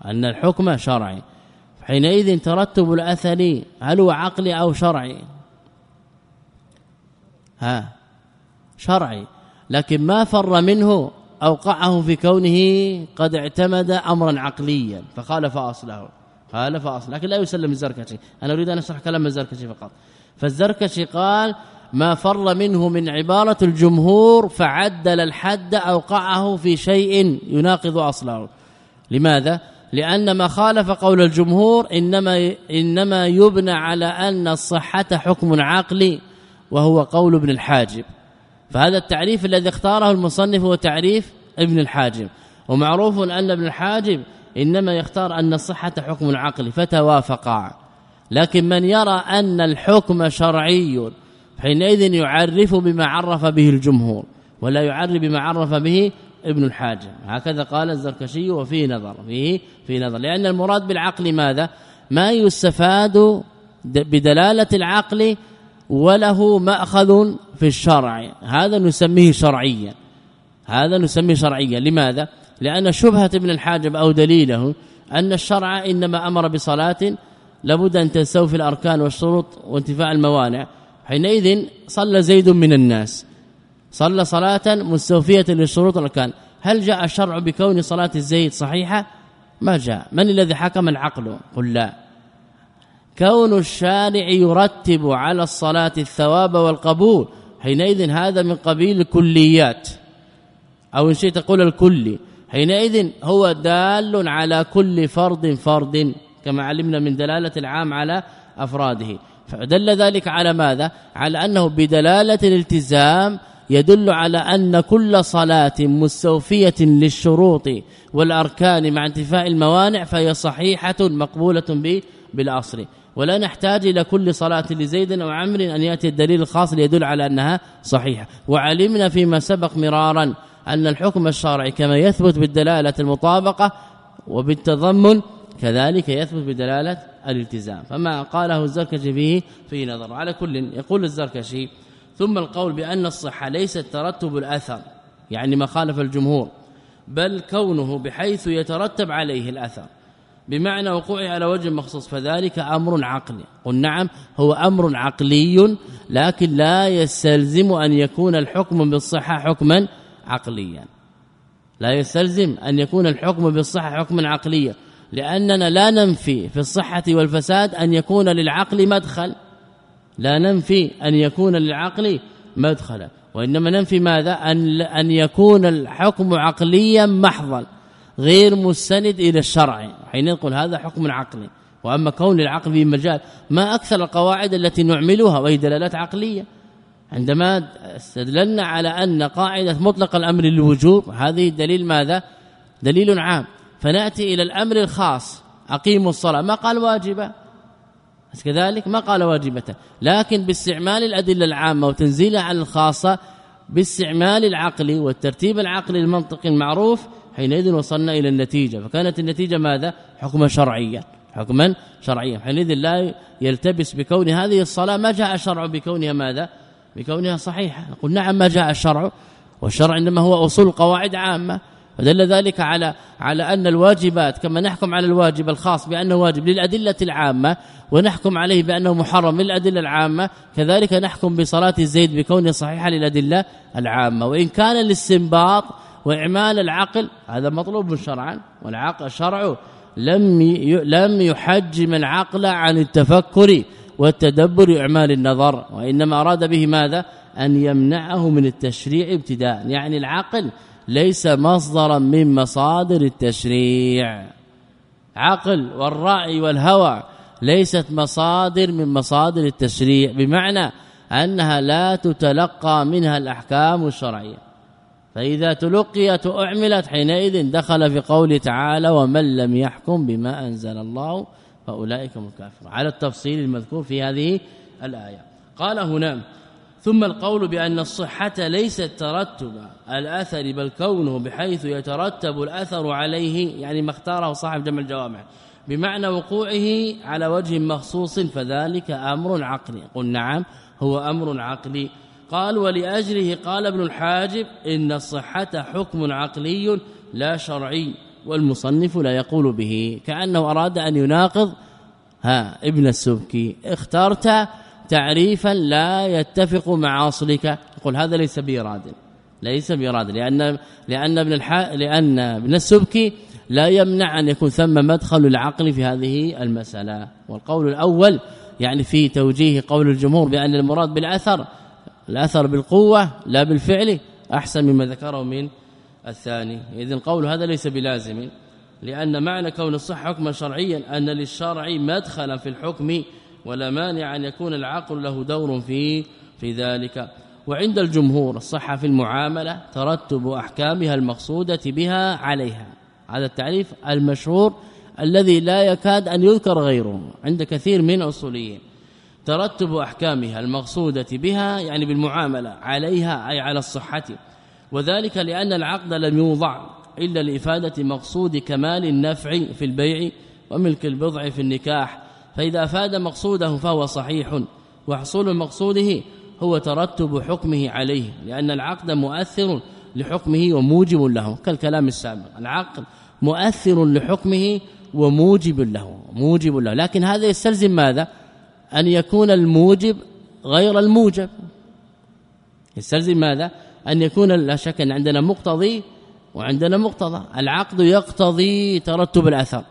أن الحكم شرعي. حينئذ ترتب الأثر هل هو عقلي أو شرعي؟ ها شرعي. لكن ما فر منه أوقعه في كونه قد اعتمد امرا عقليا فخالف أصله. خالف اصله لكن لا يسلم الزركشي. أنا أريد أن أشرح كلام الزركشي فقط. فالزركشي قال ما فر منه من عبارة الجمهور فعدل الحد أوقعه في شيء يناقض أصله. لماذا؟ لأن ما خالف قول الجمهور إنما إنما يبنى على أن الصحة حكم عقلي وهو قول ابن الحاجب. فهذا التعريف الذي اختاره المصنف هو تعريف ابن الحاجب. ومعروف أن ابن الحاجب إنما يختار أن الصحة حكم عقلي فتوافقا. لكن من يرى أن الحكم شرعي حينئذ يعرف بما عرف به الجمهور ولا يعرف بما عرف به ابن الحاجم. هكذا قال الزركشي وفيه نظر فيه في نظر. لأن المراد بالعقل ماذا؟ ما يستفاد بدلالة العقل وله مأخذ في الشرع. هذا نسميه شرعيا. هذا نسميه شرعيا. لماذا؟ لأن شبهة ابن الحاجب أو دليله أن الشرع إنما أمر بصلاة لابد أن تستوفي الأركان والشروط وانتفاع الموانع. حينئذ صلى زيد من الناس. صلى صلاة مستوفية للشروط والأركان. هل جاء الشرع بكون صلاة الزيد صحيحة؟ ما جاء. من الذي حكم العقل؟ قل لا. كون الشارع يرتب على الصلاة الثواب والقبول. حينئذ هذا من قبيل الكليات. أو إن شئت تقول الكلي. حينئذ هو دال على كل فرد فرد كما علمنا من دلالة العام على أفراده. فدل ذلك على ماذا؟ على أنه بدلالة الالتزام يدل على أن كل صلاة مستوفية للشروط والأركان مع انتفاء الموانع فهي صحيحة مقبولة به بالأصل. ولا نحتاج إلى كل صلاة لزيد أو عمرو أن يأتي الدليل الخاص ليدل على أنها صحيحة. وعلمنا فيما سبق مرارا أن الحكم الشرعي كما يثبت بالدلالة المطابقة وبالتضمن كذلك يثبت بدلالة الالتزام. فما قاله الزركشي فيه في نظر. على كل يقول الزركشي ثم القول بأن الصحة ليست ترتب الأثر يعني ما خالف الجمهور بل كونه بحيث يترتب عليه الأثر. بمعنى وقوعه على وجه مخصوص فذلك أمر عقلي. قل نعم هو أمر عقلي لكن لا يستلزم أن يكون الحكم بالصحة حكما عقليا. لا يستلزم أن يكون الحكم بالصحة حكما عقليا. لأننا لا ننفي في الصحة والفساد أن يكون للعقل مدخل. لا ننفي أن يكون للعقل مدخلا وإنما ننفي ماذا؟ أن أن يكون الحكم عقليا محضا غير مستند إلى الشرع. حين نقول هذا حكم عقلي. وأما كون العقل في مجال ما أكثر القواعد التي نعملها وهي دلالات عقلية. عندما استدللنا على أن قاعدة مطلق الأمر للوجوب هذه دليل ماذا؟ دليل عام. فنأتي إلى الأمر الخاص أقيموا الصلاة. ما قال واجبة؟ كذلك؟ ما قال واجبة. لكن باستعمال الأدلة العامة وتنزيلها على الخاصة باستعمال العقل والترتيب العقلي المنطقي المعروف حينئذ وصلنا إلى النتيجة. فكانت النتيجة ماذا؟ حكما شرعيا. حكما شرعيا. حينئذ لا يلتبس بكون هذه الصلاة. ما جاء الشرع بكونها ماذا؟ بكونها صحيحة. نقول نعم ما جاء الشرع والشرع عندما هو أصول قواعد عامة ودل ذلك على على أن الواجبات كما نحكم على الواجب الخاص بأنه واجب للأدلة العامة ونحكم عليه بأنه محرم للأدلة العامة كذلك نحكم بصلاة الزيد بكونه صحيحة للأدلة العامة. وإن كان الاستنباط وإعمال العقل هذا مطلوب شرعا والعقل الشرع لم لم يحجم العقل عن التفكر. والتدبر إعمال النظر وإنما أراد به ماذا؟ أن يمنعه من التشريع ابتداء. يعني العقل ليس مصدرا من مصادر التشريع. عقل والرأي والهوى ليست مصادر من مصادر التشريع بمعنى أنها لا تتلقى منها الأحكام الشرعية. فإذا تلقيت وأعملت حينئذ دخل في قوله تعالى ومن لم يحكم بما أنزل الله فأولئك هم الكافرون. على التفصيل المذكور في هذه الآية. قال هنا ثم القول بأن الصحة ليست ترتب الأثر بل كونه بحيث يترتب الأثر عليه يعني ما اختاره صاحب جمع الجوامع بمعنى وقوعه على وجه مخصوص فذلك أمر عقلي. قل نعم هو أمر عقلي. قال ولأجله قال ابن الحاجب إن الصحة حكم عقلي لا شرعي. والمصنف لا يقول به كأنه أراد أن يناقض ها ابن السبكي اخترت تعريفا لا يتفق مع أصلك. يقول هذا ليس بإراد ليس بإراد لأن لأن ابن الح... لأن ابن السبكي لا يمنع أن يكون ثم مدخل العقل في هذه المسألة. والقول الأول يعني في توجيه قول الجمهور بأن المراد بالأثر الأثر بالقوة لا بالفعل أحسن مما ذكره من الثاني. اذا القول هذا ليس بلازم لأن معنى كون الصح حكما شرعيا أن للشرع مدخلا في الحكم ولا مانع أن يكون العقل له دور في في ذلك. وعند الجمهور الصحة في المعاملة ترتب أحكامها المقصودة بها عليها. هذا التعريف المشهور الذي لا يكاد أن يذكر غيره عند كثير من أصوليين. ترتب أحكامها المقصودة بها يعني بالمعاملة عليها أي على الصحة. وذلك لأن العقد لم يوضع إلا لإفادة مقصود كمال النفع في البيع وملك البضع في النكاح. فإذا أفاد مقصوده فهو صحيح وحصول مقصوده هو ترتب حكمه عليه لأن العقد مؤثر لحكمه وموجب له. كالكلام السابق العقد مؤثر لحكمه وموجب له موجب له. لكن هذا يستلزم ماذا؟ أن يكون الموجب غير الموجب. يستلزم ماذا؟ أن يكون لا شك أن عندنا مقتضي وعندنا مقتضى. العقد يقتضي ترتب الأثر.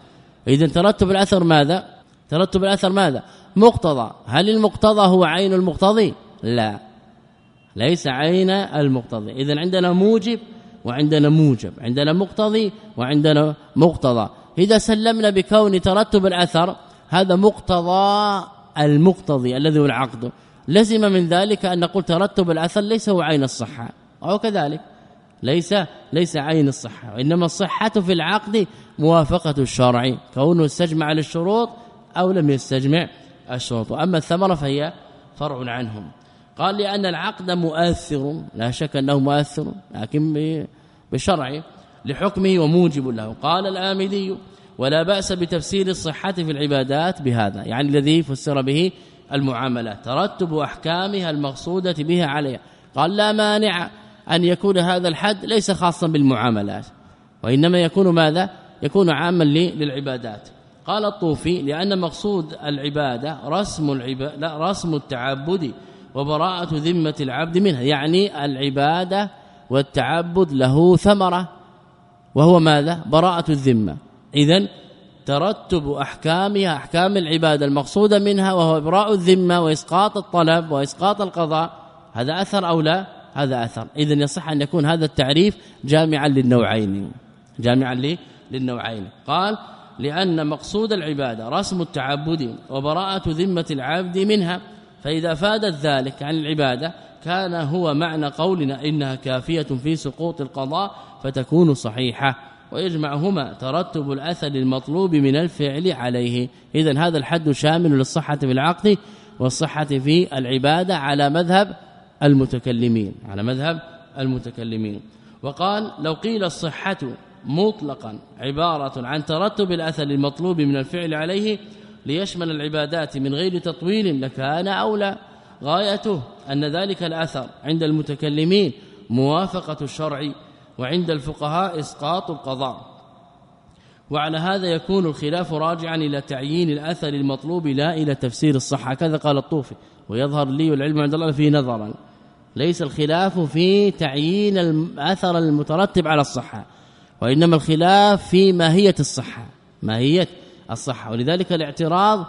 اذا ترتب الأثر ماذا؟ ترتب الأثر ماذا؟ مقتضى. هل المقتضى هو عين المقتضي؟ لا. ليس عين المقتضي. اذا عندنا موجب وعندنا موجب. عندنا مقتضي وعندنا مقتضى. إذا سلمنا بكون ترتب الأثر هذا مقتضى المقتضي الذي هو العقد. لزم من ذلك أن نقول ترتب الأثر ليس هو عين الصحة. أو كذلك. ليس ليس عين الصحة وإنما الصحة في العقد موافقة الشرع كونه استجمع للشروط أو لم يستجمع الشروط. اما الثمرة فهي فرع عنهم. قال لأن العقد مؤثر لا شك أنه مؤثر لكن بشرع لحكمه وموجب له. قال الآمدي ولا بأس بتفسير الصحة في العبادات بهذا يعني الذي فسر به المعاملات ترتب أحكامها المقصودة بها عليها. قال لا مانع أن يكون هذا الحد ليس خاصا بالمعاملات وإنما يكون ماذا؟ يكون عاما للعبادات. قال الطوفي لأن مقصود العبادة رسم العبادة لا رسم التعبد وبراءة ذمة العبد منها يعني العبادة والتعبد له ثمرة وهو ماذا؟ براءة الذمة. اذا ترتب أحكامها أحكام العبادة المقصودة منها وهو إبراء الذمة وإسقاط الطلب وإسقاط القضاء هذا أثر أو لا؟ هذا أثر. اذا يصح أن يكون هذا التعريف جامعا للنوعين. جامعا للنوعين. قال لأن مقصود العبادة رسم التعبد وبراءة ذمة العبد منها. فإذا فادت ذلك عن العبادة كان هو معنى قولنا إنها كافية في سقوط القضاء فتكون صحيحة. ويجمعهما ترتب الأثر المطلوب من الفعل عليه. اذا هذا الحد شامل للصحة في العقد والصحة في العبادة على مذهب المتكلمين على مذهب المتكلمين. وقال لو قيل الصحة مطلقا عبارة عن ترتب الأثر المطلوب من الفعل عليه ليشمل العبادات من غير تطويل لكان أولى. غايته أن ذلك الأثر عند المتكلمين موافقة الشرع وعند الفقهاء إسقاط القضاء. وعلى هذا يكون الخلاف راجعا إلى تعيين الأثر المطلوب لا إلى تفسير الصحة. كذا قال الطوفي ويظهر لي العلم عند الله فيه نظرا. ليس الخلاف في تعيين الاثر المترتب على الصحة وإنما الخلاف في ماهية الصحة ماهية الصحة. ولذلك الاعتراض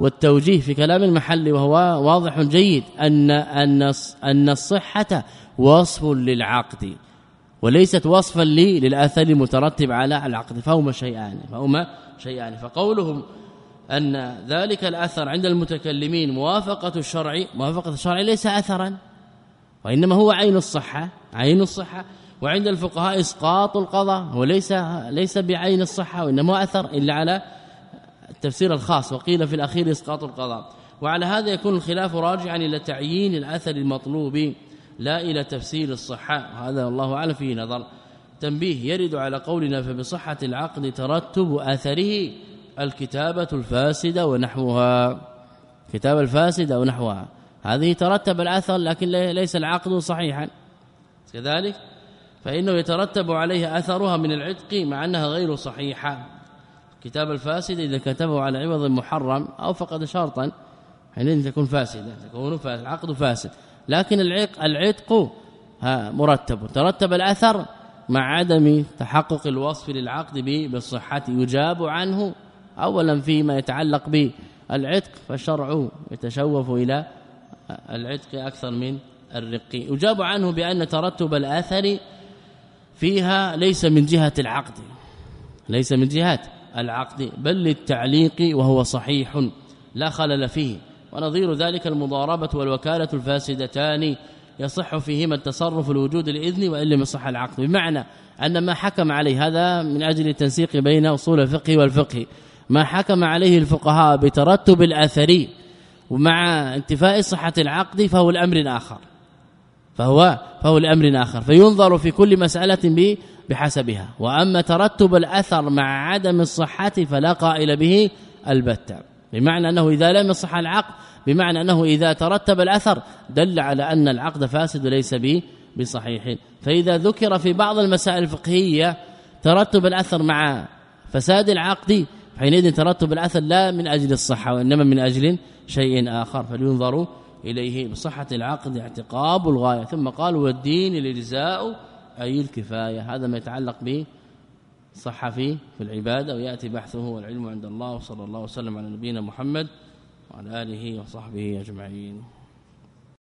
والتوجيه في كلام المحل وهو واضح جيد ان أن أن الصحة وصف للعقد وليست وصفا لي للأثر المترتب على العقد فهما شيئان فهما شيئان. فقولهم أن ذلك الأثر عند المتكلمين موافقة الشرع موافقة الشرع ليس أثرا. وإنما هو عين الصحة عين الصحة. وعند الفقهاء إسقاط القضاء وليس ليس بعين الصحة وإنما أثر إلا على التفسير الخاص. وقيل في الأخير إسقاط القضاء. وعلى هذا يكون الخلاف راجعا إلى تعيين الأثر المطلوب لا إلى تفسير الصحة. هذا الله أعلم فيه نظر. تنبيه يرد على قولنا فبصحة العقد ترتب أثره الكتابة الفاسدة ونحوها. كتابة الفاسدة ونحوها. هذه ترتب الأثر لكن ليس العقد صحيحا. كذلك فإنه يترتب عليه أثرها من العتق مع أنها غير صحيحة. كتاب الفاسد إذا كتبه على عوض محرم أو فقد شرطا حينئذ تكون فاسدة تكون فاسد العقد فاسد. لكن العتق العتق مرتب. ترتب الأثر مع عدم تحقق الوصف للعقد بالصحة. يجاب عنه اولا فيما يتعلق بالعتق فالشرع يتشوف إلى العتق أكثر من الرق. يجاب عنه بأن ترتب الآثر فيها ليس من جهة العقد. ليس من جهة العقد بل للتعليق وهو صحيح لا خلل فيه. ونظير ذلك المضاربة والوكالة الفاسدتان يصح فيهما التصرف الوجود الإذن وإن لم يصح العقد. بمعنى أن ما حكم عليه هذا من أجل التنسيق بين أصول الفقه والفقه. ما حكم عليه الفقهاء بترتب الاثري ومع انتفاء صحة العقد فهو الامر آخر. فهو فهو الامر آخر. فينظر في كل مسألة بحسبها. وأما ترتب الأثر مع عدم الصحة فلا قائل به البتة. بمعنى أنه إذا لم يصح العقد بمعنى أنه إذا ترتب الأثر دل على أن العقد فاسد وليس به بصحيح. فإذا ذكر في بعض المسائل الفقهية ترتب الأثر مع فساد العقد حينئذ ترتب الأثر لا من أجل الصحة وإنما من أجل شيء آخر فلينظر إليه بصحة العقد اعتقاب الغاية. ثم قال والدين الإجزاء أي الكفاية. هذا ما يتعلق به صح فيه في العبادة ويأتي بحثه والعلم عند الله وصلى الله وسلم على نبينا محمد وعلى آله وصحبه أجمعين.